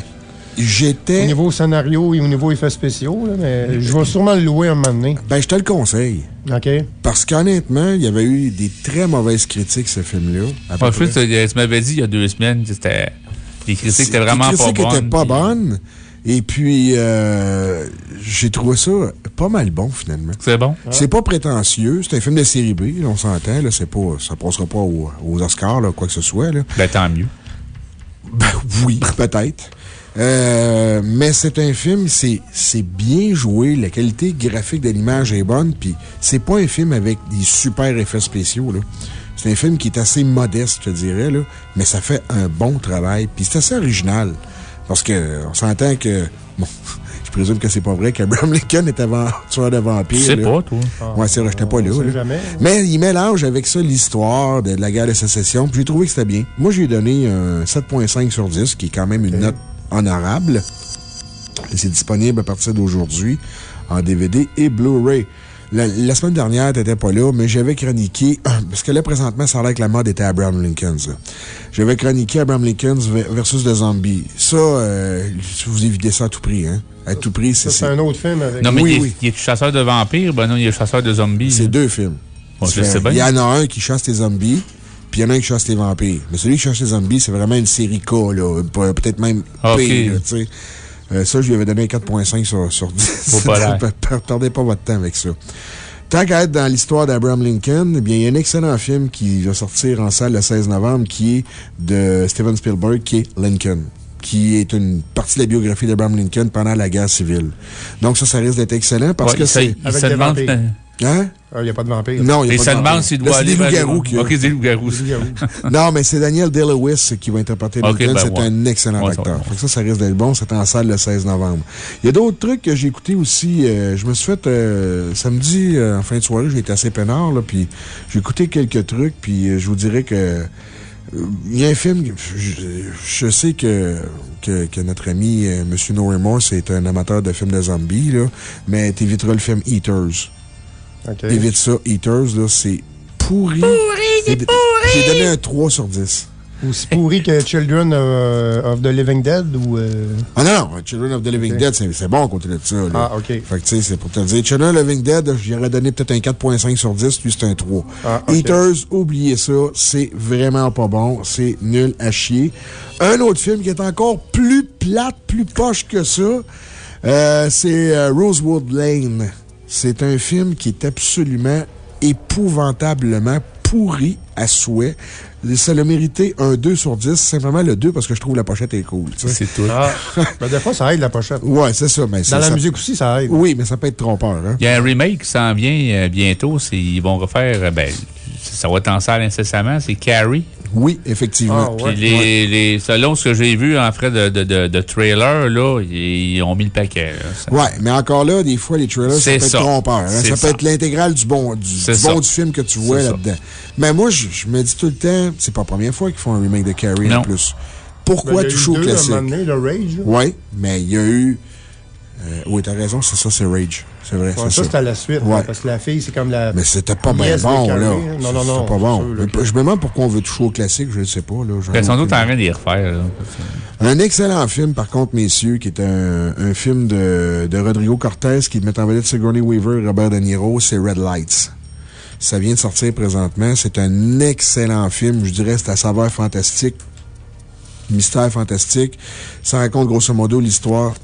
j'étais. niveau scénario et au niveau effets spéciaux, là, mais je vais sûrement le louer un moment donné. Ben, je te le conseille. OK? Parce qu'honnêtement, il y avait eu des très mauvaises critiques, ce film-là. En tu tu m'avais dit il y a deux semaines que c'était. Les critiques étaient vraiment Les pas critiques bonnes. étaient pas bonnes. Et puis, euh, j'ai trouvé ça pas mal bon, finalement. C'est bon? C'est pas prétentieux. C'est un film de série B, là, on s'entend. C'est pas, ça passera pas au- aux Oscars, là, quoi que ce soit. Là. Ben, tant mieux. Ben, oui, peut-être. Euh, mais c'est un film, c'est c'est bien joué, la qualité graphique de l'image est bonne, puis c'est pas un film avec des super effets spéciaux. là. C'est un film qui est assez modeste, je te dirais, là, mais ça fait un bon travail, puis c'est assez original. Parce que on s'entend que. [LAUGHS] Bon, je présume que c'est pas vrai qu'Abraham Lincoln était avant, tueur de vampires. Là. pas, toi. Ouais, c'est vrai, j'étais pas là. Là. jamais. Mais il mélange avec ça l'histoire de la guerre de sécession. Puis j'ai trouvé que c'était bien. Moi, j'ai donné un 7,5 sur 10, qui est quand même une note honorable. Et c'est disponible à partir d'aujourd'hui en DVD et Blu-ray. La, la semaine dernière, t'étais pas là, mais j'avais chroniqué, [CLEARS THROAT] parce que là, présentement, ça a l'air que la mode était Abraham Lincoln. J'avais chroniqué Abraham Lincoln ve- versus The Zombie. Ça, euh, vous évitez ça à tout prix, hein. À tout prix, c'est. Ça, c'est un autre film avec. Non, mais Oui, il, est, oui. il est chasseur de vampires? Ben non, il est chasseur de zombies. C'est deux films. Bon, je différents. sais bien. Il y en a un qui chasse les zombies, puis il y en a un qui chasse les vampires. Mais celui qui chasse les zombies, c'est vraiment une série K, là. Pe- Peut-être même Ok. pire, là, tu sais. Euh, ça, je lui avais donné un 4,5 sur, sur 10. Faut pas Perdez pas votre temps avec ça. Tant qu'à être dans l'histoire d'Abraham Lincoln, eh bien, il y a un excellent film qui va sortir en salle le 16 novembre qui est de Steven Spielberg, qui est Lincoln qui est une partie de la biographie d'Abraham Lincoln pendant la guerre civile. Donc ça, ça risque d'être excellent parce Ouais, que c'est... Avec se des. Hein? Il n'y a pas de vampire. Non, il y a Et pas ça de demande s'il Là, doit c'est aller des vers loups-garous. Ok, des loups-garous. [LAUGHS] Non, mais c'est Daniel Day-Lewis qui va interpréter Ok, Lincoln. ben c'est ouais. un excellent Ouais, acteur. que ça, ça risque d'être bon. C'est en salle le 16 novembre. Il y a d'autres trucs que j'ai écoutés aussi. euh, je me suis fait, euh, samedi, euh, en fin de soirée, j'ai été assez peinard, là, puis j'ai écouté quelques trucs, puis euh, je vous dirais que il y a un film, je, je sais que, que, que notre ami euh, M. No Remorse est un amateur de films de zombies, là, mais t'éviteras le film Eaters. OK. Évite ça, Eaters, là, c'est pourri. Pourri, c'est J'ai- pourri! J'ai donné un 3 sur 10. Aussi pourri que Children of, of the Living Dead ou. euh, Ah non, non, Children of the Living. Dead, c'est c'est bon à côté de ça. là. Ah, OK. Fait que, tu sais, c'est pour te dire. Children of the Living Dead, j'aurais donné peut-être un 4,5 sur 10, lui, c'est un 3. Ah, ok. Eaters, oubliez ça, c'est vraiment pas bon, c'est nul à chier. Un autre film qui est encore plus plate, plus poche que ça, euh, c'est euh, Rosewood Lane. C'est un film qui est absolument épouvantablement pourri à souhait. Ça l'a mérité un 2 sur 10, simplement le 2 parce que je trouve la pochette est cool. C'est tout. Ah, [LAUGHS] ben, des fois, ça aide la pochette. Ouais, c'est ça. Mais ça- Dans la ça- musique aussi, ça aide. Oui, mais ça peut être trompeur. Hein? Il y a un remake qui s'en vient euh, bientôt. Ils vont refaire. euh, Ben, ça va être en salle incessamment. C'est Carrie. Oui, effectivement. Ah, ouais. Puis les, les, selon ce que j'ai vu en frais de, de, de, de trailer, là, ils, ont mis le paquet. Ouais, mais encore là, des fois, les trailers, ça peut être trompeur. hein. Ça peut ça. être l'intégrale du bon, du, bon du film que tu vois là-dedans. Mais moi, je, je me dis tout le temps, c'est pas la première fois qu'ils font un remake de Carrie en plus. pourquoi Ben, il y a eu toucher au deux, à un classique? moment donné, le Rage. là. Oui, mais il y a eu. Euh, oui, t'as raison, c'est ça, c'est Rage. C'est vrai, Ouais, c'est ça, c'était à la suite, Ouais. parce que la fille, c'est comme la. Mais c'était pas bien bon, là. hein. Non, non, non. C'était pas c'est bon. sûr, là, Je me demande pourquoi on veut toucher au classique, je ne sais pas. Là, ai Ils sont tous en train d'y refaire. là. Un excellent film, par contre, messieurs, qui est un, un film de, de Rodrigo Cortés qui met en vedette Sigourney Weaver et Robert De Niro, c'est Red Lights. Ça vient de sortir présentement. C'est un excellent film. Je dirais c'est à saveur fantastique, mystère fantastique. Ça raconte grosso modo l'histoire.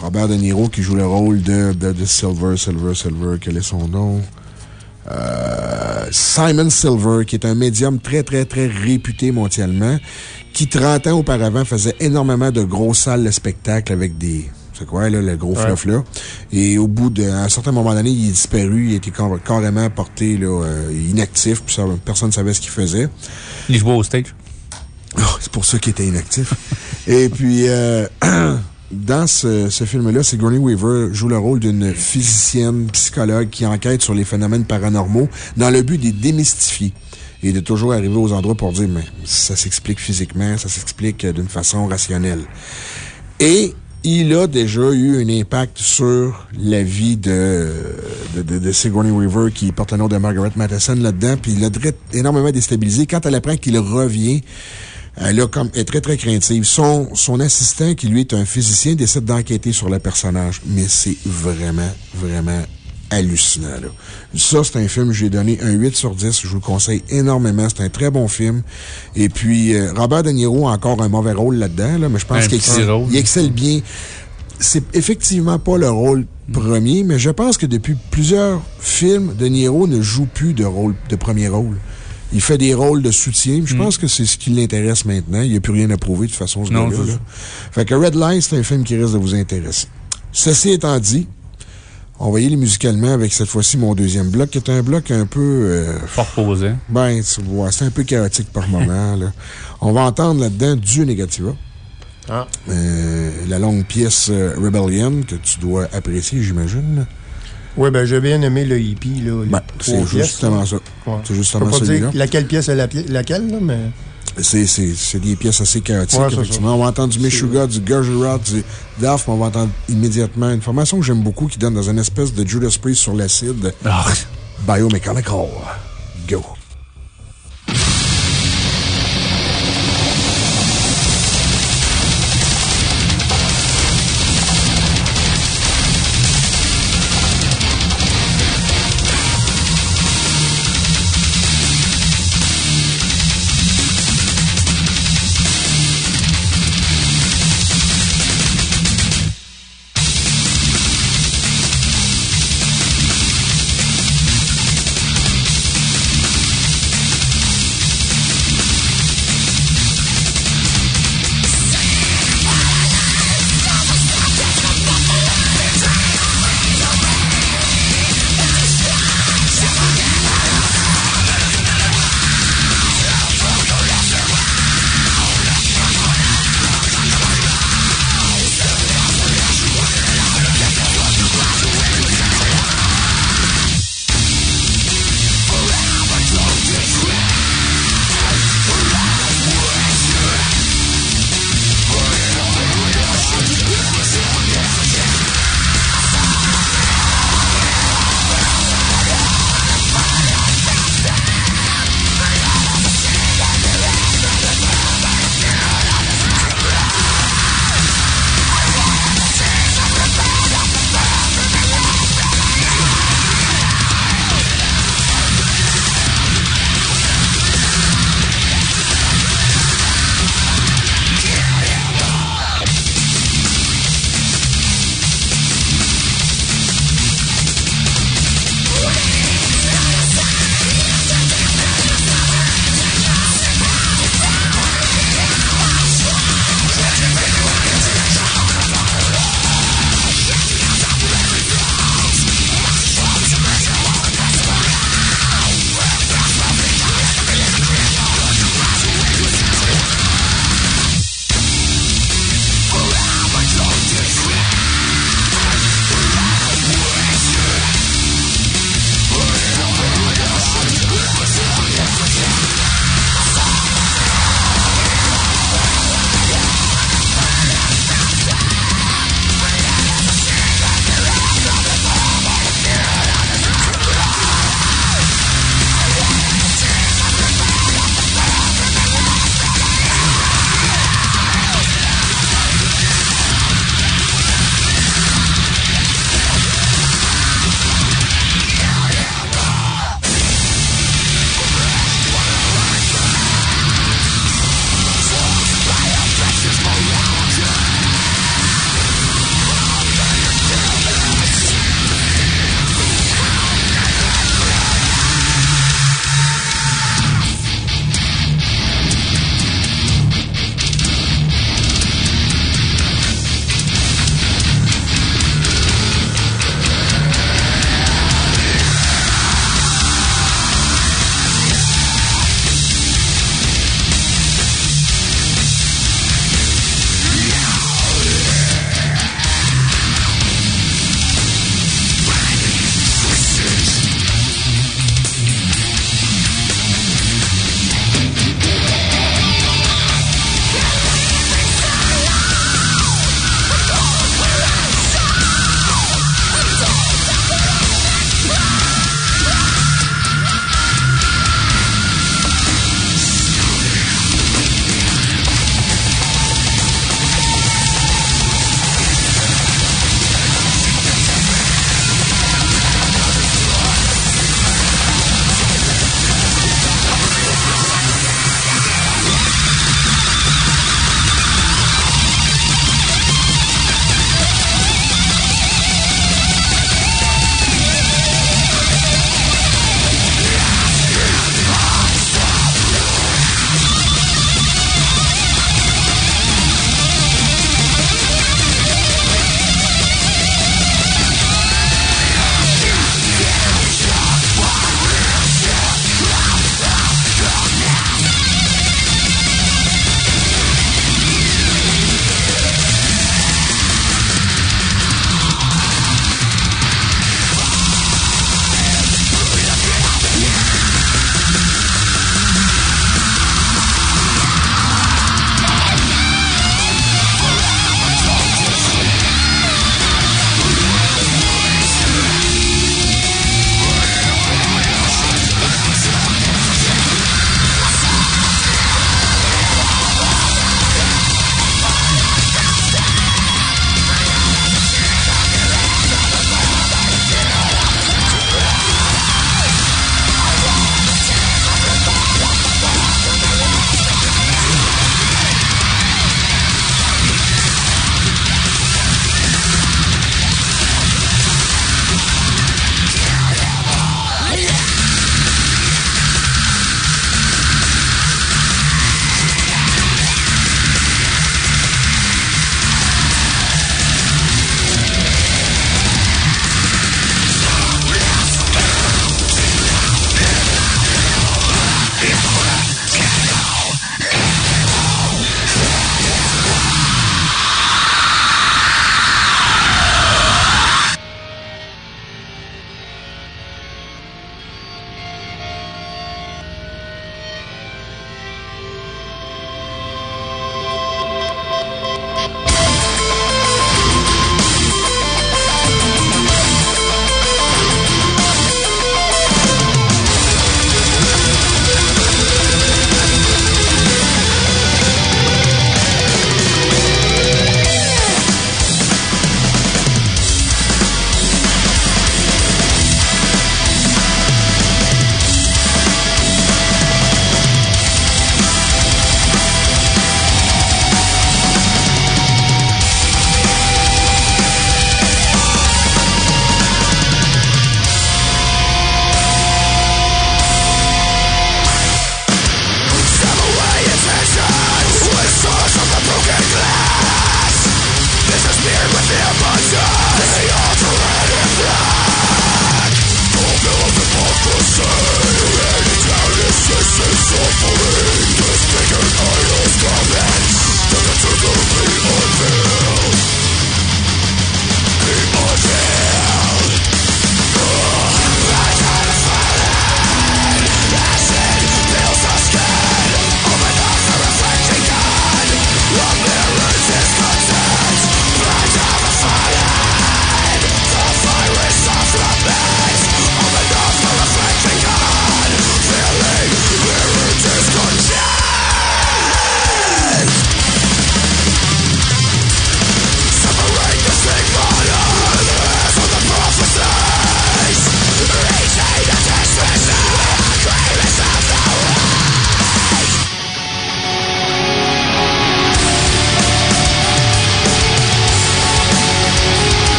Robert De Niro qui joue le rôle de, de, de Silver, Silver, Silver. Quel est son nom? Euh, Simon Silver, qui est un médium très, très, très réputé mondialement, qui 30 ans auparavant faisait énormément de grosses salles de spectacle avec des. C'est quoi, là, le gros Ouais. fluff, là? Et au bout d'un certain moment donné, il est disparu, il était car- carrément porté, là, euh, inactif, puis ça- personne ne savait ce qu'il faisait. Il jouait au stage. Oh, c'est pour ça qu'il était inactif. Et puis, euh, [CLEARS THROAT] dans ce, ce film-là, Sigourney Weaver joue le rôle d'une physicienne, psychologue qui enquête sur les phénomènes paranormaux dans le but de les démystifier et de toujours arriver aux endroits pour dire, mais ça s'explique physiquement, ça s'explique euh, d'une façon rationnelle. Et il a déjà eu un impact sur la vie de, de, de- de Sigourney Weaver, qui porte le nom de Margaret Matheson là-dedans, puis il l'a énormément déstabilisé. Quand elle apprend qu'il revient, elle a comme, est très, très craintive. Son, son assistant, qui lui est un physicien, décide d'enquêter sur le personnage. Mais c'est vraiment, vraiment hallucinant, là. Ça, c'est un film, j'ai donné un 8 sur 10. Je vous le conseille énormément. C'est un très bon film. Et puis, euh, Robert De Niro a encore un mauvais rôle là-dedans, là, mais je pense qu'il excelle, il excelle bien. C'est effectivement pas le rôle premier, mais je pense que depuis plusieurs films, De Niro ne joue plus de rôle, de premier rôle. Il fait des rôles de soutien. Je pense que c'est ce qui l'intéresse maintenant. Il n'y a plus rien à prouver, de toute façon, ce Non, gars-là. c'est là. Fait que Red Light, c'est un film qui risque de vous intéresser. Ceci étant dit, on va y aller musicalement avec cette fois-ci mon deuxième bloc, qui est un bloc un peu. euh, Fort posé. ben, tu vois, c'est un peu chaotique par moment, [LAUGHS] là. On va entendre là-dedans du Negativa. Ah. Euh, la longue pièce euh, Rebellion, que tu dois apprécier, j'imagine. Oui, ben, j'ai bien aimé le hippie, là. Ben, c'est justement là. ça. Ouais. C'est Je justement peux pas celui-là. dire laquelle pièce est la pi- laquelle, là, mais. C'est des pièces assez chaotiques, Ouais, effectivement. ça. On va entendre du Meshuggah, du Gurgerat, du Daft, mais on va entendre immédiatement une formation que j'aime beaucoup qui donne dans une espèce de Judas Priest sur l'acide. Ah. Biomechanical. Go.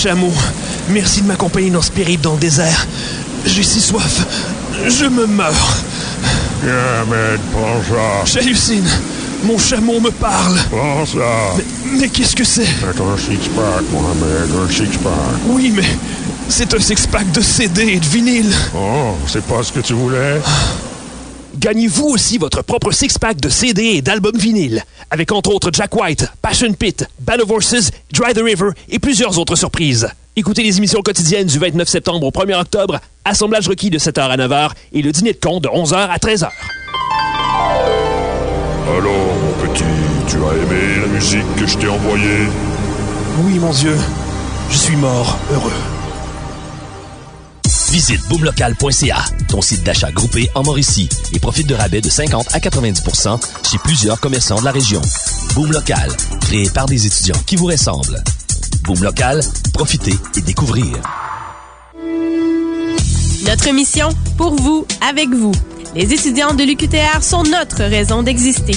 Chameau, merci de m'accompagner dans ce périple dans le désert. J'ai si soif. Je me meurs. Prends ça. J'hallucine. Mon chameau me parle. Ça. Mais, mais qu'est-ce que c'est? C'est un six-pack, Mohamed, un six-pack. Oui, mais c'est un six-pack de CD et de vinyle. Oh, c'est pas ce que tu voulais? Gagnez-vous aussi votre propre six-pack de CD et d'albums vinyle, avec entre autres Jack White, Passion Pit, Band of Horses, Dry the River et plusieurs autres surprises. Écoutez les émissions quotidiennes du 29 septembre au 1er octobre, assemblage requis de 7h à 9h et le dîner de con de 11h à 13h. Alors, mon petit, tu as aimé la musique que je t'ai envoyée? Oui, mon Dieu, je suis mort, heureux. Visite boomlocal.ca, ton site d'achat groupé en Mauricie, et profite de rabais de 50 à 90% chez plusieurs commerçants de la région. Boom Local, créé par des étudiants qui vous ressemblent. Boom Local, profitez et découvrez. Notre mission, pour vous, avec vous. Les étudiants de l'UQTR sont notre raison d'exister.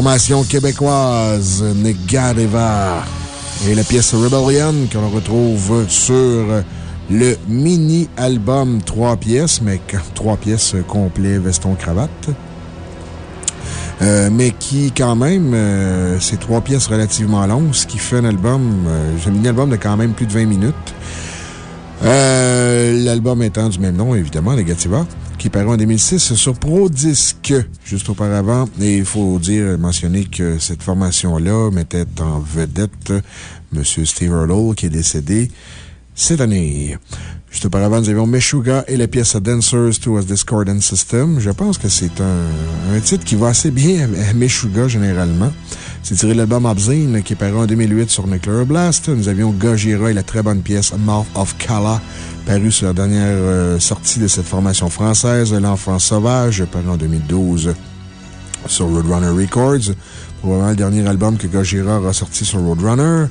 Formation québécoise, Negareva. Et la pièce Rebellion qu'on retrouve sur le mini-album trois pièces, mais trois pièces complet, veston, cravate. Euh, mais qui, quand même, euh, c'est trois pièces relativement longues, ce qui fait un album, euh, un mini-album de quand même plus de 20 minutes. L'album étant du même nom, évidemment, Negativa, qui paraît en 2006 sur Pro Disc, juste auparavant. Et il faut dire, mentionner que cette formation-là mettait en vedette M. Steve Earle, qui est décédé cette année. Juste auparavant, nous avions Meshuga et la pièce Dancers to a Discordant System. Je pense que c'est un, un, titre qui va assez bien à Meshuga généralement. C'est tiré de l'album Obscene qui est paru en 2008 sur Nuclear Blast. Nous avions Gojira et la très bonne pièce Mouth of Kala, paru sur la dernière euh, sortie de cette formation française, L'Enfant Sauvage, paru en 2012 sur Roadrunner Records. Probablement le dernier album que Gojira a sorti sur Roadrunner.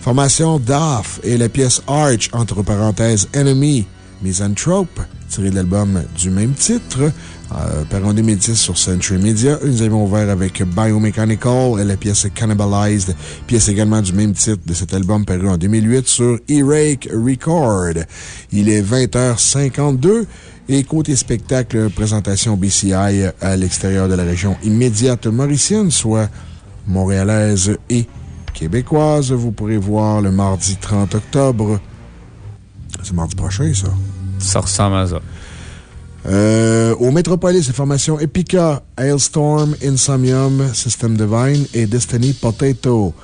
Formation DAF et la pièce Arch, entre parenthèses Enemy, Misanthrope, tiré de l'album du même titre, euh, par en 2010 sur Century Media. Nous avons ouvert avec Biomechanical et la pièce Cannibalized, pièce également du même titre de cet album paru en 2008 sur E-Rake Record. Il est 20h52. Et côté spectacle, présentation BCI à l'extérieur de la région immédiate mauricienne, soit montréalaise et québécoise. Vous pourrez voir le mardi 30 octobre. C'est mardi prochain, ça? Ça ressemble ça. Euh, au Métropolis, les formations Epica, Hailstorm, Insomnium, System Divine et Destiny Potato.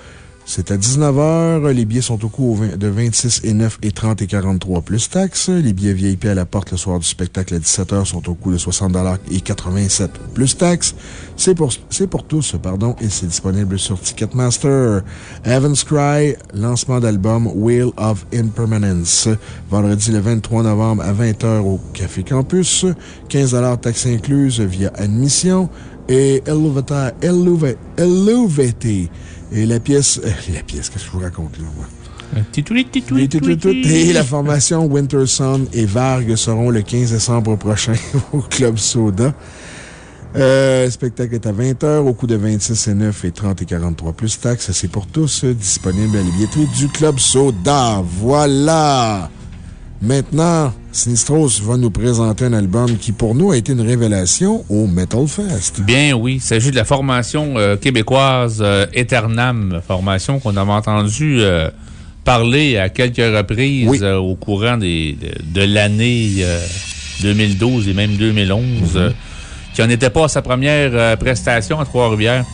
C'est à 19h. Les billets sont au coût de 26 et 9 et 30 et 43 plus taxes. Les billets VIP à la porte le soir du spectacle à 17h sont au coût de 60 et 87 plus taxes. C'est pour, pour tous, pardon, et c'est disponible sur Ticketmaster. Evans Cry, lancement d'album Wheel of Impermanence. Vendredi le 23 novembre à 20h au Café Campus. 15 taxes incluses via admission. Et. Et la pièce, euh, la pièce, qu'est-ce que je vous raconte là, Et la formation Winter Sun et Varg seront le 15 décembre prochain [LAUGHS] au Club Soda. Euh, le spectacle est à 20h, au coût de 26 et 9 et 30 et 43 plus taxes. C'est pour tous disponible à la billetterie du Club Soda. Voilà! Maintenant, Sinistros va nous présenter un album qui, pour nous, a été une révélation au Metal Fest. Bien oui, il s'agit de la formation euh, québécoise euh, Eternam, formation qu'on avait entendu euh, parler à quelques reprises au courant des, de, l'année 2012 et même 2011, mm-hmm. qui n'en était pas à sa première prestation à Trois-Rivières.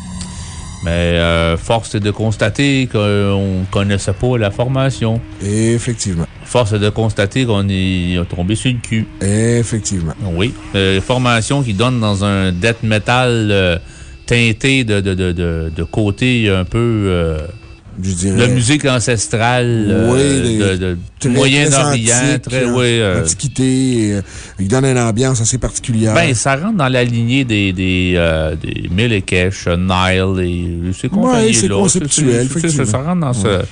Mais force est de constater qu'on ne connaissait pas la formation. Effectivement. Force est de constater qu'on est tombé sur le cul. Effectivement. Oui. Euh, formation qui donne dans un death metal euh, teinté de, de, de, de, côté un peu. Euh, je dirais. De musique ancestrale. oui, de, Moyen-Orient. Très, oui. Antiquité. il donne une ambiance assez particulière. Ben, ça rentre dans la lignée des, des, des Millekesh, Nile et ces compagnies-là. Oui, c'est conceptuel, effectivement. Ça rentre dans ce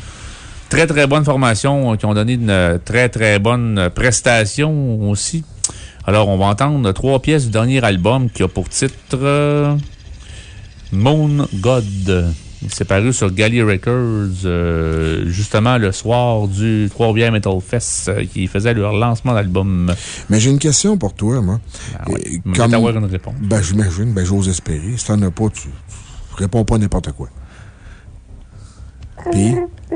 Très, très bonne formation qui ont donné une très, très bonne prestation aussi. Alors, on va entendre trois pièces du dernier album qui a pour titre euh, Moon God. C'est paru sur Galley Records, euh, justement le soir du Trois-Rivières Metal Fest, euh, qui faisait leur lancement d'album. Mais j'ai une question pour toi, moi. Ben oui, Comme... avoir une réponse. Ben, j'imagine, ben, j'ose espérer. Si t'en as pas, tu, tu réponds pas n'importe quoi. Puis? [LAUGHS]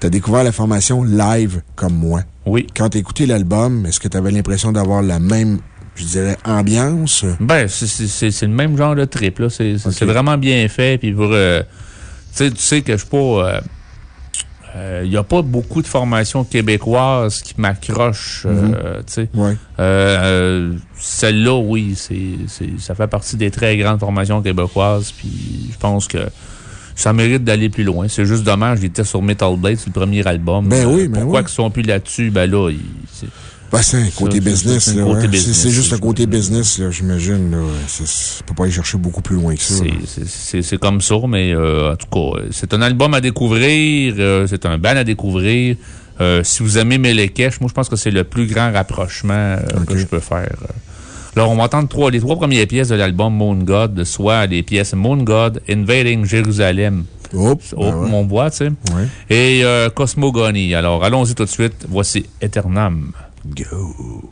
T'as découvert la formation live comme moi. Oui. Quand t'as écouté l'album, est-ce que t'avais l'impression d'avoir la même, je dirais, ambiance? Ben, c'est le même genre de trip, là. C'est vraiment bien fait. Puis pour. Euh, tu sais que je suis pas. Il euh, n'y euh, a pas beaucoup de formations québécoises qui m'accrochent. Tu sais. Ouais. Celle-là, oui, c'est ça fait partie des très grandes formations québécoises. Puis je pense que ça mérite d'aller plus loin. C'est juste dommage, il était sur Metal Blade, c'est le premier album. Ben oui, mais Pourquoi oui. qu'ils sont plus là-dessus? Ben là, ben, c'est un côté business, là. C'est juste un côté business, là, j'imagine. ne peut pas aller chercher beaucoup plus loin que ça. C'est comme ça, mais euh, en tout cas, c'est un album à découvrir, euh, c'est un band à découvrir. Euh, si vous aimez Melekesh, moi, je pense que c'est le plus grand rapprochement que je peux faire Alors, on va entendre trois, les trois premières pièces de l'album Moon God, soit les pièces Moon God, Invading Jérusalem. Oups, ben ouais. mon bois, tu sais. Ouais. Et euh, Cosmogony. Alors, allons-y tout de suite. Voici Eternam. Go.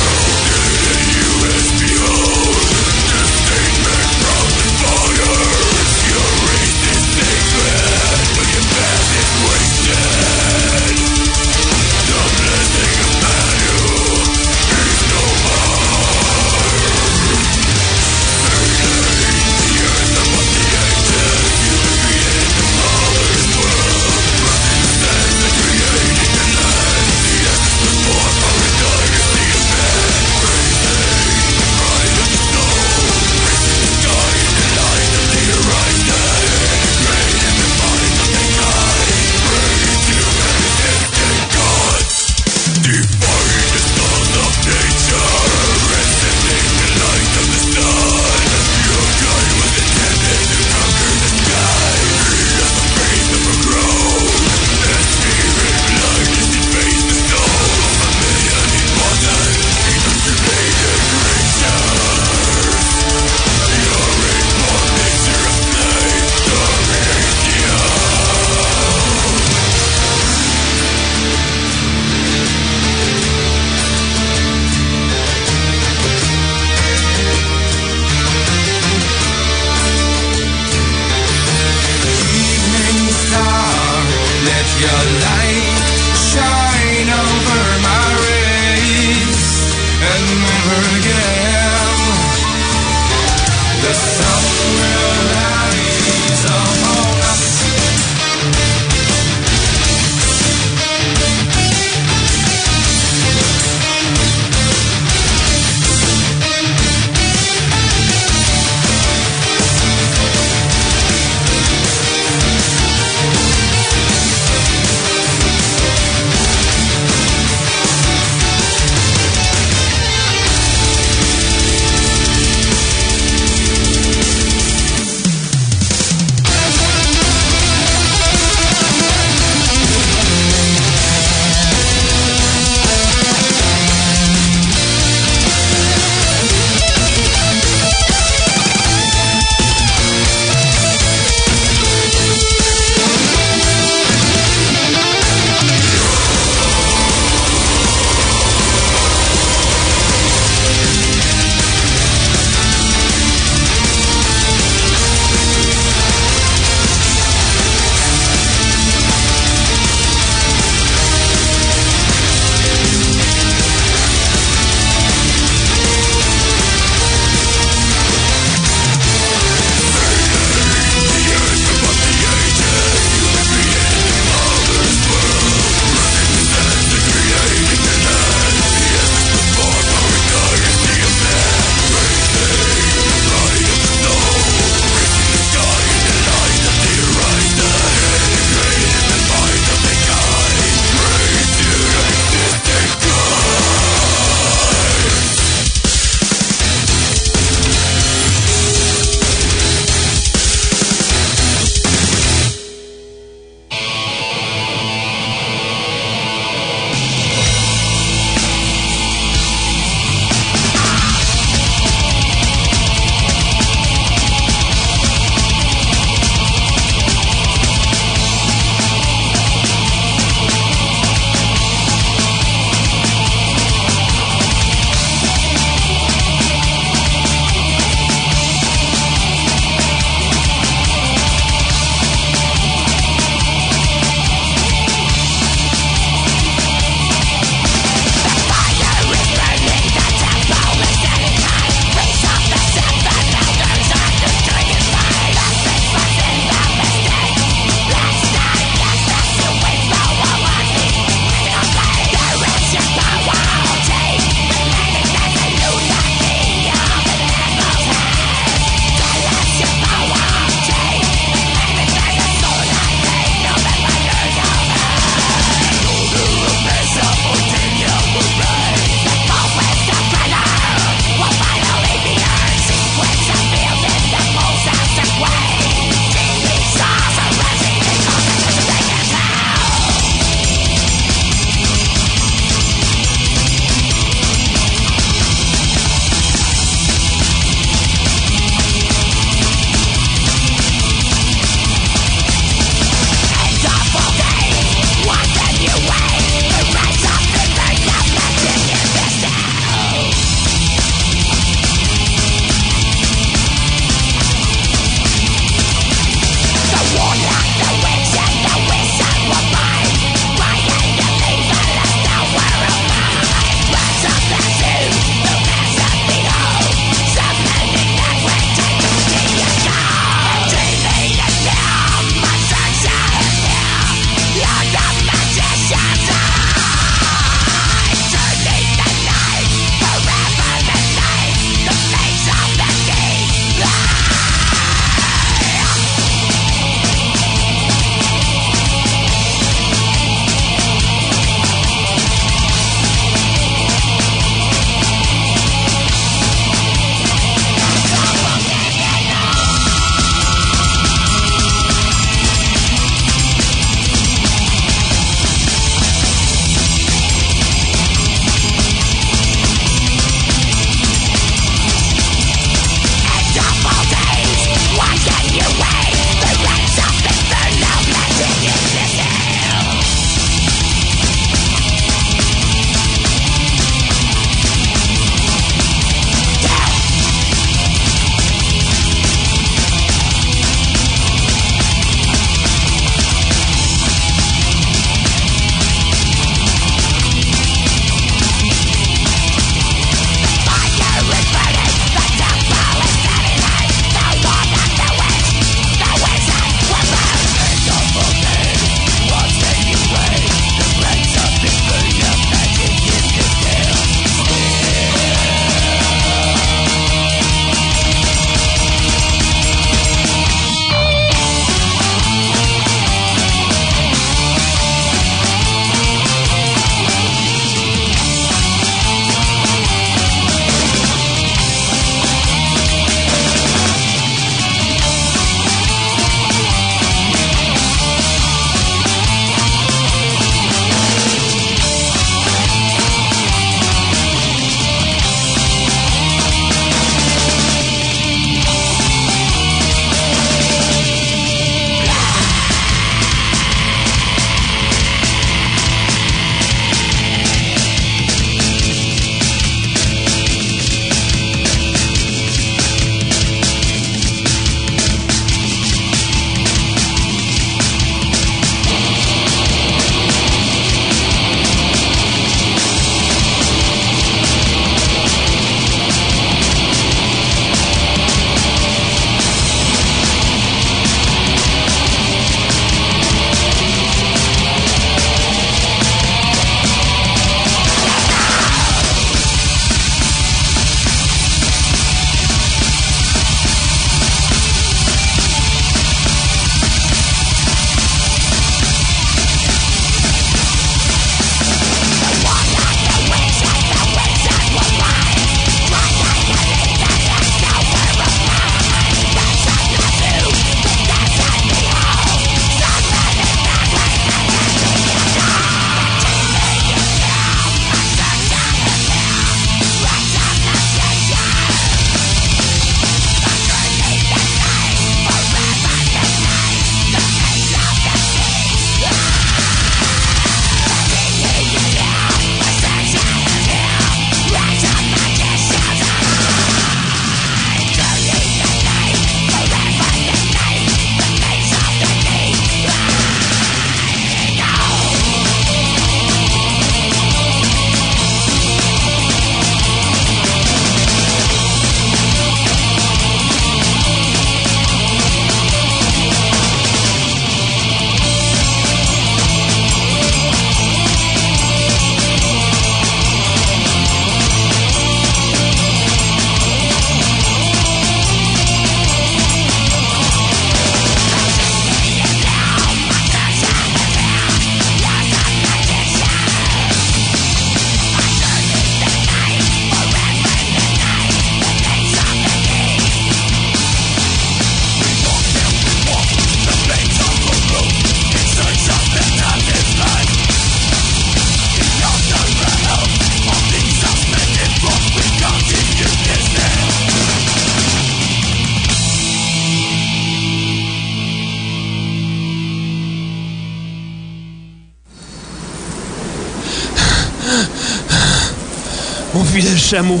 Fidèle chameau,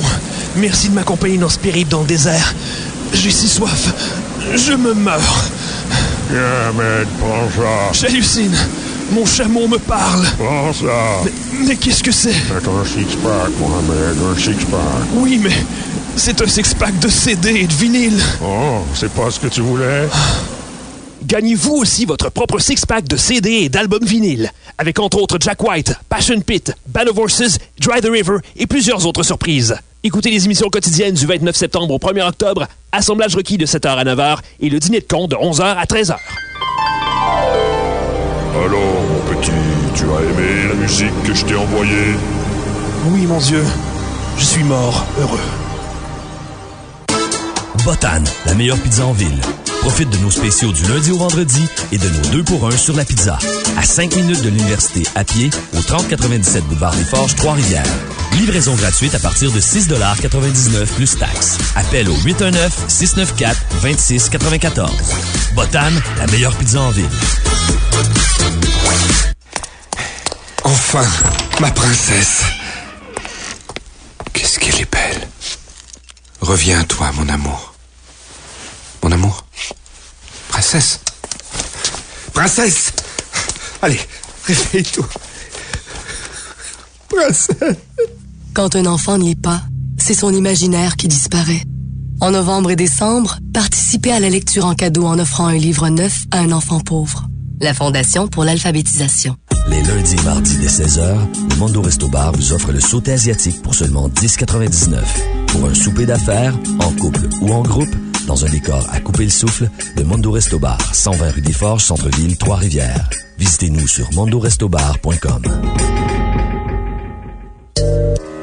merci de m'accompagner dans ce périple dans le désert. J'ai si soif. Je me meurs. Viens, mec, prends ça. J'hallucine. Mon chameau me parle. Prends ça. Mais, mais qu'est-ce que c'est? C'est un six-pack, Mohamed, un six-pack. Oui, mais c'est un six-pack de CD et de vinyle. Oh, c'est pas ce que tu voulais? Gagnez-vous aussi votre propre six-pack de CD et d'albums vinyle, avec entre autres Jack White, Passion Pit, Band of Horses, Dry the River et plusieurs autres surprises. Écoutez les émissions quotidiennes du 29 septembre au 1er octobre, assemblage requis de 7h à 9h et le dîner de con de 11h à 13h. Alors, mon petit, tu as aimé la musique que je t'ai envoyée? Oui, mon Dieu, je suis mort, heureux. Botan, la meilleure pizza en ville. Profite de nos spéciaux du lundi au vendredi et de nos deux pour un sur la pizza. À 5 minutes de l'université à pied, au 3097 boulevard des Forges, Trois-Rivières. Livraison gratuite à partir de 6,99 plus taxes. Appel au 819-694-2694. Botan, la meilleure pizza en ville. Enfin, ma princesse. Qu'est-ce qu'elle est belle. Reviens à toi, mon amour. Mon amour. Princesse. Princesse. Allez, réveille-toi. Princesse. Quand un enfant n'y est pas, c'est son imaginaire qui disparaît. En novembre et décembre, participez à la lecture en cadeau en offrant un livre neuf à un enfant pauvre. La Fondation pour l'alphabétisation. Les lundis et mardis dès 16h, le Mondo Resto Bar vous offre le sauté asiatique pour seulement 10,99. Pour un souper d'affaires, en couple ou en groupe, dans un décor à couper le souffle, le Mondo Resto Bar, 120 rue des Forges, Centre-Ville, Trois-Rivières. Visitez-nous sur mondorestobar.com.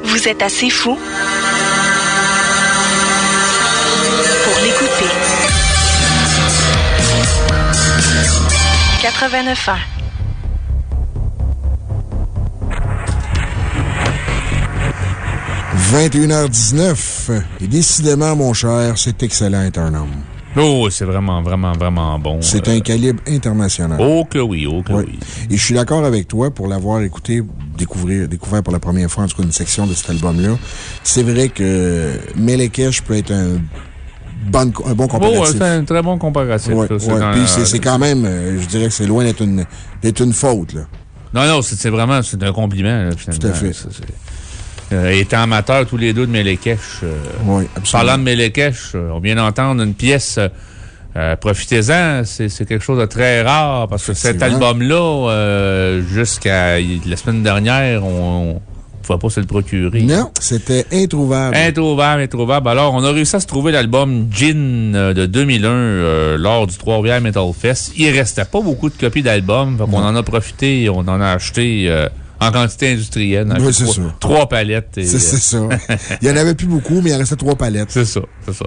Vous êtes assez fou pour l'écouter. 89 ans. 21h19. Et décidément, mon cher, c'est excellent être un homme. Oh, c'est vraiment, vraiment, vraiment bon. C'est Euh, un calibre international. Oh que oui, oh que oui. Et je suis d'accord avec toi pour l'avoir écouté, découvrir, découvert pour la première fois, en tout cas, une section de cet album-là. C'est vrai que Melekesh peut être un, bon, un bon Oh, comparatif. c'est un très bon comparatif. Ouais, ouais. c'est quand même, euh, je dirais que c'est loin d'être une, une faute, là. Non, non, c'est vraiment c'est un compliment. là. Tout à fait. Ça, Euh, étant amateurs tous les deux de Melekesh, euh, Oui, absolument. parlant de euh, on vient d'entendre une pièce. euh, Profitez-en, c'est quelque chose de très rare parce que cet album-là, jusqu'à la semaine dernière, on ne pouvait pas se le procurer. Non, c'était introuvable. Introuvable, introuvable. Alors, on a réussi à se trouver l'album Gin de 2001 euh, lors du Trois-Rivières Metal Fest. Il restait pas beaucoup de copies d'albums, donc on en a profité et on en a acheté euh, en quantité industrielle. Oui, c'est trois, ça. trois palettes. et, C'est ça. Il y en avait plus beaucoup, mais il en restait trois palettes. C'est ça, c'est ça.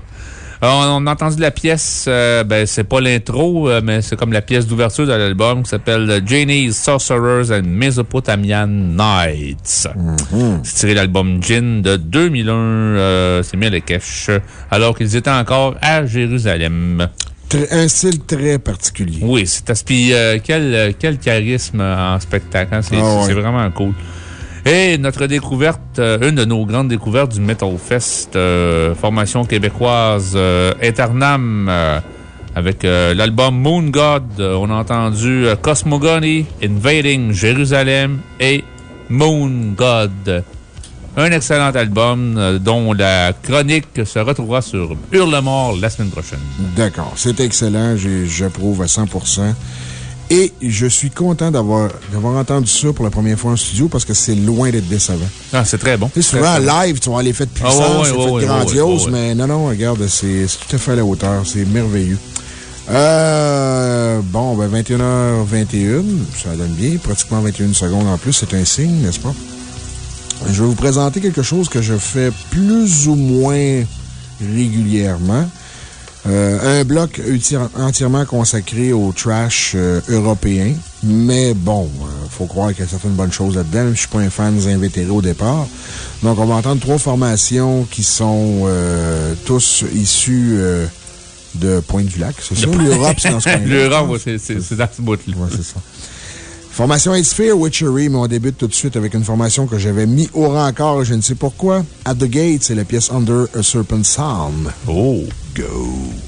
Alors, on a entendu la pièce, euh, ben, c'est pas l'intro, euh, mais c'est comme la pièce d'ouverture de l'album qui s'appelle euh, Janie's Sorcerers and Mesopotamian Nights. Mm-hmm. C'est tiré de l'album Jin de 2001, euh, c'est Melekesh, alors qu'ils étaient encore à Jérusalem. Un style très particulier. Oui, c'est puis euh, quel, quel charisme en spectacle. hein, C'est Ah ouais. c'est vraiment cool. Et notre découverte, euh, une de nos grandes découvertes du Metal Fest, euh, formation québécoise Eternam, avec l'album Moon God. On a entendu Cosmogony, Invading Jérusalem et Moon God. Un excellent album euh, dont la chronique se retrouvera sur Hurlemort la semaine prochaine. D'accord. C'est excellent. J'approuve à 100% Et je suis content d'avoir entendu ça pour la première fois en studio parce que c'est loin d'être décevant. Ah, c'est très bon. Tu sais, souvent, bon. live, tu avoir l'effet de Ah, puissance, ouais, ouais, l'effet ouais, grandiose, mais non, non, regarde, c'est c'est tout à fait à la hauteur. C'est merveilleux. Euh, bon, ben, 21h21, ça donne bien, pratiquement 21 secondes en plus, c'est un signe, n'est-ce pas? Je vais vous présenter quelque chose que je fais plus ou moins régulièrement. Euh, un bloc entièrement consacré au trash euh, européen. Mais bon, euh, faut croire qu'il y a certaines bonnes choses là-dedans. Je suis pas un fan des invétérés au départ. Donc, on va entendre trois formations qui sont euh, tous issues de Pointe-du-Lac. C'est ça? L'Europe, c'est dans ce [LAUGHS] coin-là. L'Europe, c'est dans ce bout-là. Ouais, c'est ça. Formation Sphere, Witchery, mais on débute tout de suite avec une formation que j'avais mis au rang encore, je ne sais pourquoi. At the Gate, c'est la pièce Under a Serpent Psalm. Oh! Go!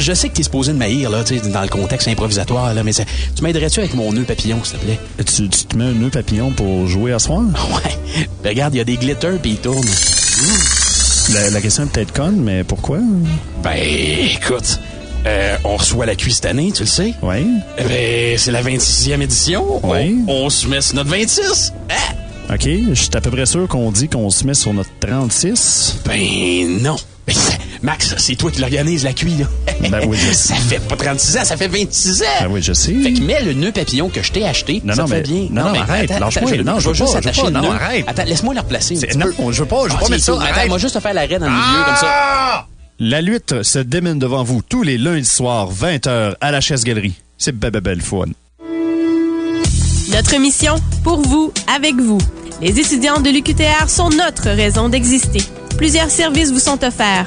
Je sais que t'es supposé de m'haïr là, tu sais, dans le contexte improvisatoire, là, mais tu m'aiderais-tu avec mon nœud papillon, s'il te plaît? Tu, tu te mets un nœud papillon pour jouer à soir? [LAUGHS] Ouais. Ben, regarde, il y a des glitters puis ils tournent. La, la question est peut-être conne, mais pourquoi? Ben, écoute, euh, on reçoit la cuisse cette année, tu le sais? Oui. Ben, c'est la 26e édition. Oui. On, on se met sur notre 26. OK, je suis à peu près sûr qu'on dit qu'on se met sur notre 36. Ben, non. Max, c'est toi qui l'organise, la cuisse, là. Ben oui, je [LAUGHS] sais. Ça fait pas 36 ans, ça fait 26 ans. Ben oui, je sais. Fait que mets le nœud papillon que je t'ai acheté. Non, ça non, mais- bien. non, non, arrête, attends, lâche-moi. Non, je veux juste attacher pas, le non, nœud. arrête. Attends, laisse-moi le replacer. non, je veux pas, je veux Ah, pas mettre ça. Attends, moi juste te faire l'arrêt dans le milieu, comme ça. La lutte se démène devant vous tous les lundis soirs, 20h, à la chaise galerie. C'est belle, belle fun. Notre mission, pour vous, avec vous. Les étudiants de l'UQTR sont notre raison d'exister. Plusieurs services vous sont offerts.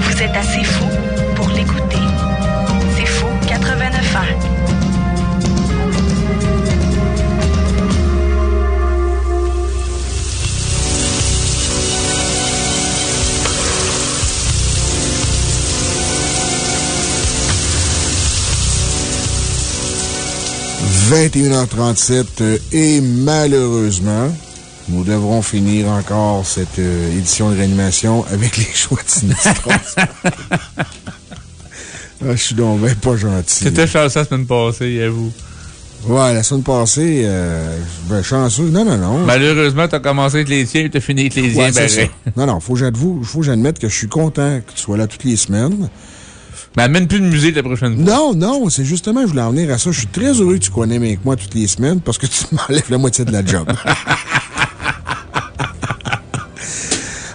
Vous êtes assez fou pour l'écouter. C'est fou 89 ans. – 21h37 euh, et malheureusement, nous devrons finir encore cette euh, édition de réanimation avec les [LAUGHS] choix de Sinistros. ah, je suis donc ben pas gentil. C'était chanceux la semaine passée, avoue. Ouais, la semaine passée, euh, ben, chanceux. Non, non, non. Malheureusement, t'as commencé avec les tiens et t'as fini avec les tiens. Ouais, ben, ça. Non, non, faut que j'avoue- faut que j'admette que je suis content que tu sois là toutes les semaines. Mais amène plus de musique la prochaine fois. Non, non, c'est justement, je voulais en venir à ça. Je suis très heureux que tu connais avec moi toutes les semaines parce que tu [LAUGHS] m'enlèves la moitié de la job. [LAUGHS]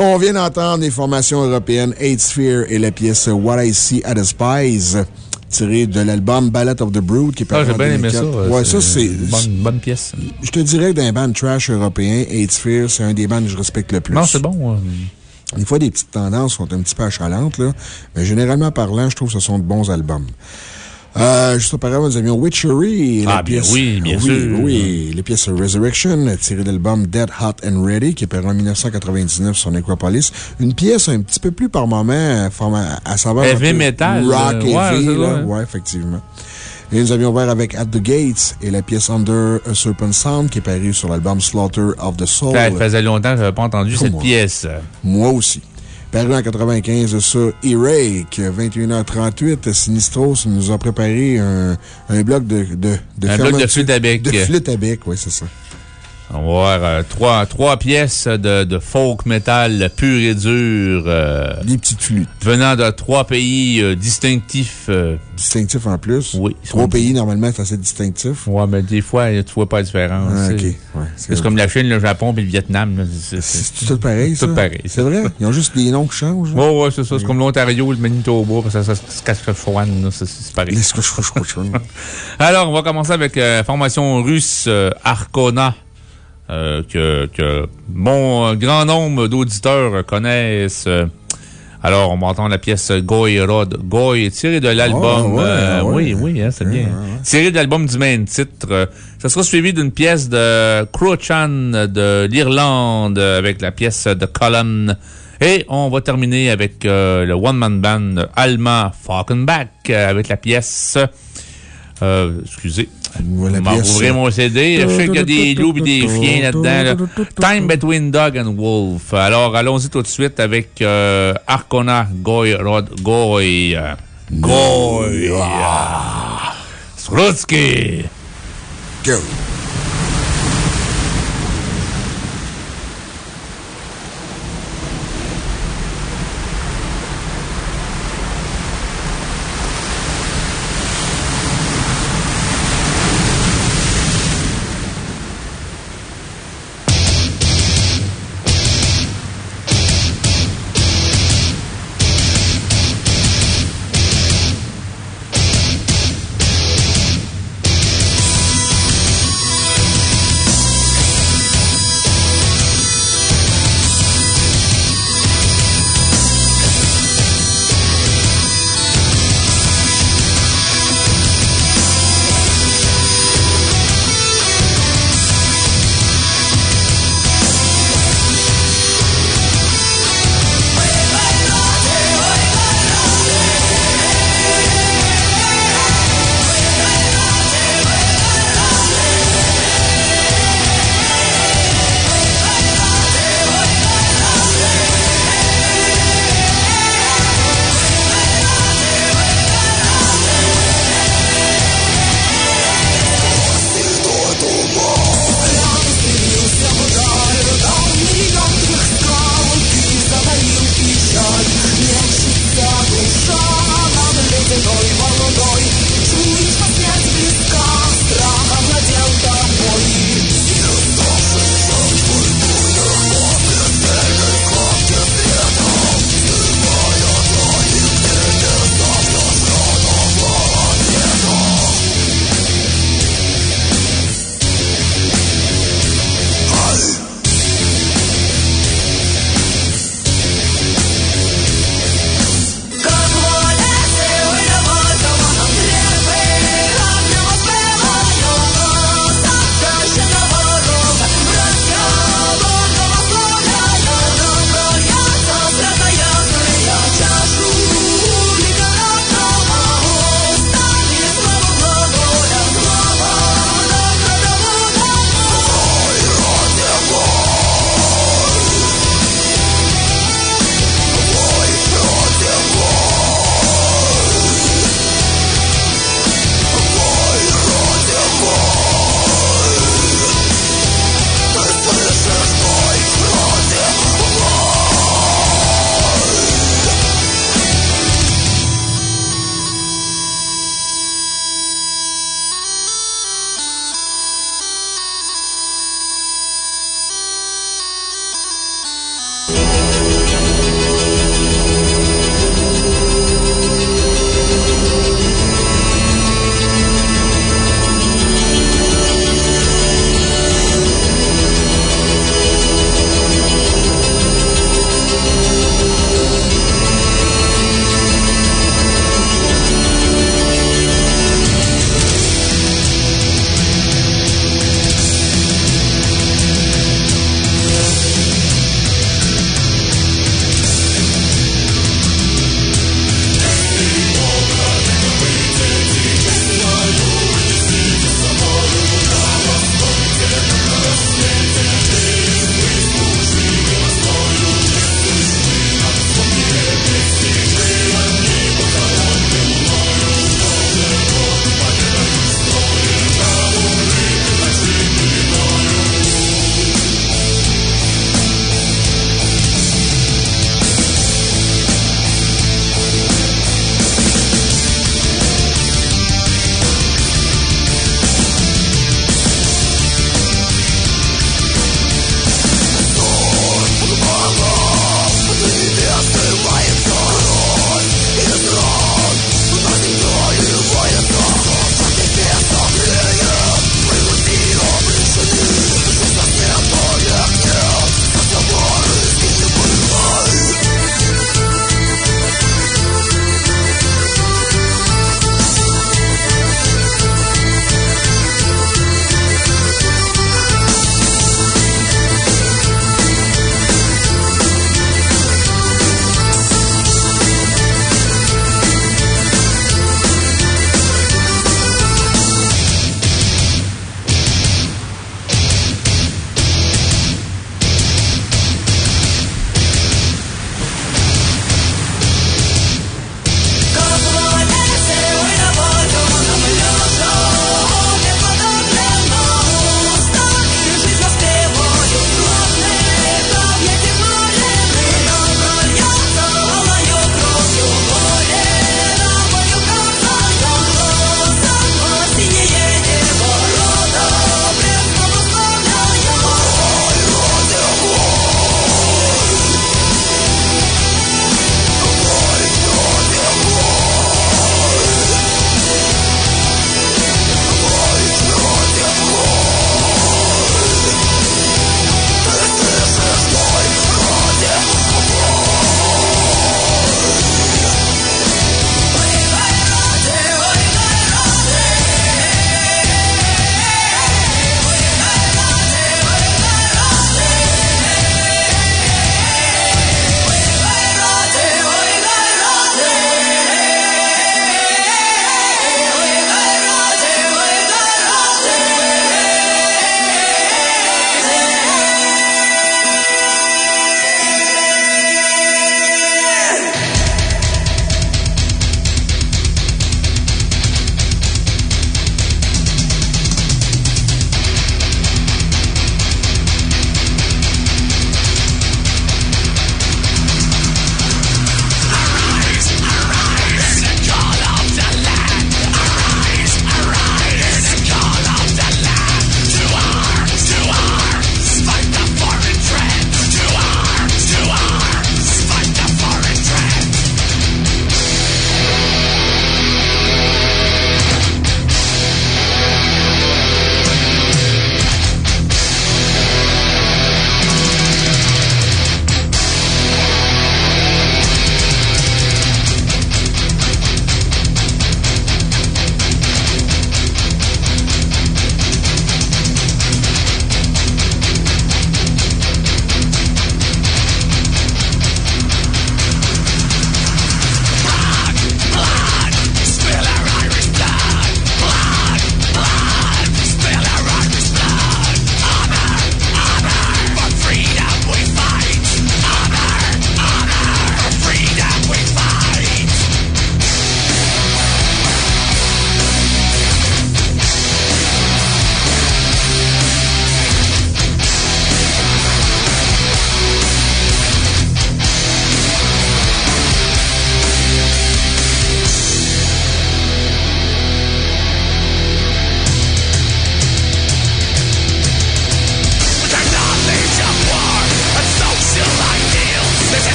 On vient d'entendre les formations européennes Eight Sphere et la pièce What I See at the Spies, tirée de l'album Ballad of the Brood qui est Ah, j'ai en bien aimé ça. 2004. Ouais, ça, c'est. une bonne, bonne pièce. Je te dirais que d'un band trash européen, Eight Sphere, c'est un des bands que je respecte le plus. Non, c'est bon. euh, Des fois, des petites tendances sont un petit peu achalantes, là. Mais généralement parlant, je trouve que ce sont de bons albums. Euh, juste auparavant, nous avions Witchery. la Ah, bien pièce- oui, bien oui, sûr. Oui, les pièces Resurrection, tirées de l'album Dead Hot and Ready, qui est paru en 1999 sur Necropolis. Une pièce un petit peu plus par moment, format- à savoir. Heavy metal, Rock euh, ouais, heavy, là. Ouais, effectivement. Et nous avions ouvert avec At the Gates et la pièce Under a Serpent Sound, qui est parue sur l'album Slaughter of the Soul. Ça faisait longtemps que j'avais pas entendu cette moi. pièce. Moi aussi. Paru en 95 sur E-Rake, 21h38, Sinistros nous a préparé un, un bloc de, de, de Un bloc de flûte à bec. De flûte à bec, oui, c'est ça. On va voir euh, trois, trois pièces de, de folk metal pur et dur. Des petites flûtes. Venant de trois pays euh, distinctifs. euh, distinctifs en plus? Oui. Trois pays, normalement, c'est assez distinctif. Ouais, mais des fois, tu vois pas la différence. Ah, c'est- ok. Ouais, c'est comme la Chine, le Japon et le Vietnam. C'est- tout pareil, ça? Tout pareil. C'est vrai? Ils ont juste des noms qui changent? là? Ouais, ouais, c'est ça. C'est comme l'Ontario, le Manitoba, parce que ça, Saskatchewan, là, c'est c'est pareil. [LAUGHS] Alors, on va commencer avec la formation russe euh, Arcona. Euh, que, que mon euh, grand nombre d'auditeurs connaissent. euh. alors, on va entendre la pièce Goy Rod. Goy, tirée de l'album. Ah, ouais, euh, ouais. Oui, oui, hein, c'est bien. Tirée de l'album du même titre. Ça sera suivi d'une pièce de Crochan de l'Irlande avec la pièce de Column. Et on va terminer avec euh, le one-man band Alma Falkenbach avec la pièce. Euh, excusez. vais pièce, ouvrir mon CD. Je sais qu'il y a des loups et des chiens là-dedans. là. Time Between Dog and Wolf. Alors, allons-y tout de suite avec euh, Arcona Goy Rod Goy. euh, Goy. Strutsky. Go.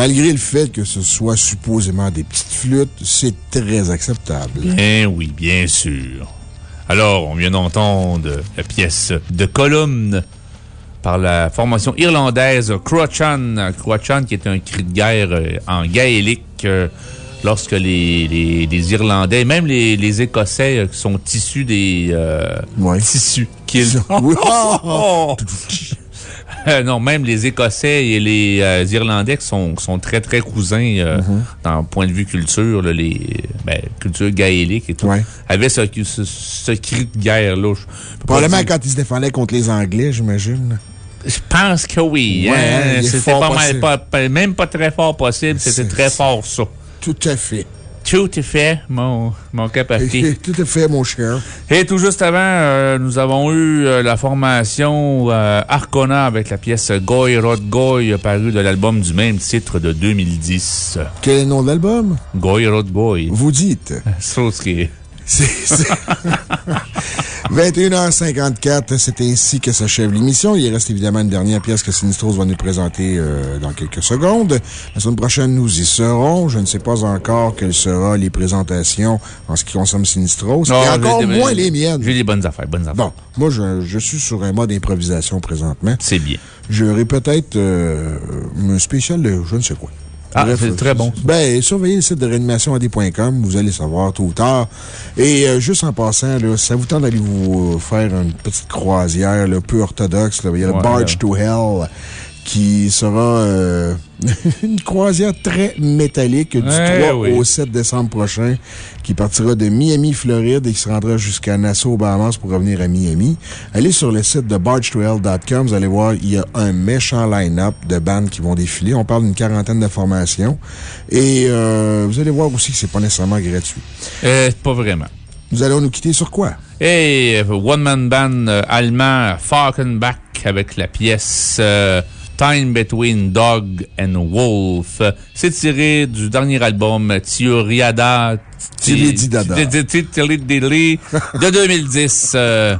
Malgré le fait que ce soit supposément des petites flûtes, c'est très acceptable. Bien oui, bien sûr. Alors, on vient d'entendre la pièce de columne par la formation irlandaise Croachan. Croachan qui est un cri de guerre euh, en gaélique euh, lorsque les, les- les Irlandais, même les, les Écossais euh, sont issus des euh, tissus qu'ils... [LAUGHS] Oui. [LAUGHS] [LAUGHS] Euh, [LAUGHS] non, même les Écossais et les euh, Irlandais qui sont, sont très, très cousins euh, Mhm. d'un point de vue culture, là, les ben, culture gaélique et tout, avaient ce, ce, ce cri de guerre-là. Probablement dire- quand ils se défendaient contre les Anglais, j'imagine. Je pense que oui. Ouais, hein. C'était pas, pas- même pas très fort possible. C'était très fort, ça. Tout à fait. Tout à fait, mon, mon. Tout à fait, mon cher. Et tout juste avant, euh, nous avons eu euh, la formation euh, Arcona avec la pièce Goy Rod Goy, parue de l'album du même titre de 2010. Quel est le nom de l'album? Goy Rod Goy. Vous dites. [LAUGHS] Qui est. C'est. c'est- [LAUGHS] 21h54, c'est ainsi que s'achève l'émission. Il reste évidemment une dernière pièce que Sinistros va nous présenter euh, dans quelques secondes. La semaine prochaine, nous y serons. Je ne sais pas encore quelles seront les présentations en ce qui concerne Sinistros. Non, et encore moins les miennes. J'ai des bonnes affaires, bonnes affaires. Bon, moi, je, je suis sur un mode improvisation présentement. C'est bien. J'aurai peut-être euh, un spécial de je ne sais quoi. Ah, c'est très bon. Ben, surveillez le site de réanimationad.com, vous allez savoir tôt ou tard. Et euh, juste en passant, là, ça vous tente d'aller vous faire une petite croisière là, peu orthodoxe. là. Il y a le Barge to Hell qui sera euh, [LAUGHS] une croisière très métallique du Ouais, 3 oui. au 7 décembre prochain qui partira de Miami, Floride et qui se rendra jusqu'à Nassau, Bahamas pour revenir à Miami. Allez sur le site de barge2hell.com, vous allez voir, il y a un méchant line-up de bandes qui vont défiler. On parle d'une quarantaine de formations. Et euh, vous allez voir aussi que c'est pas nécessairement gratuit. Euh, pas vraiment. Nous allons nous quitter sur quoi? Et euh, One Man Band euh, allemand Falkenbach avec la pièce euh, Time Between Dog and Wolf. C'est tiré du dernier album Tioriada. De [LAUGHS] 2010. euh,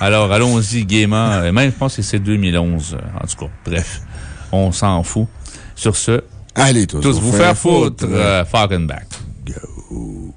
alors, allons-y gaiement. Même, je pense que c'est 2011. euh, En tout cas, bref, on s'en fout. Sur ce, Allez, tous, tous vous faire foutre, euh, Falkenbach. Go.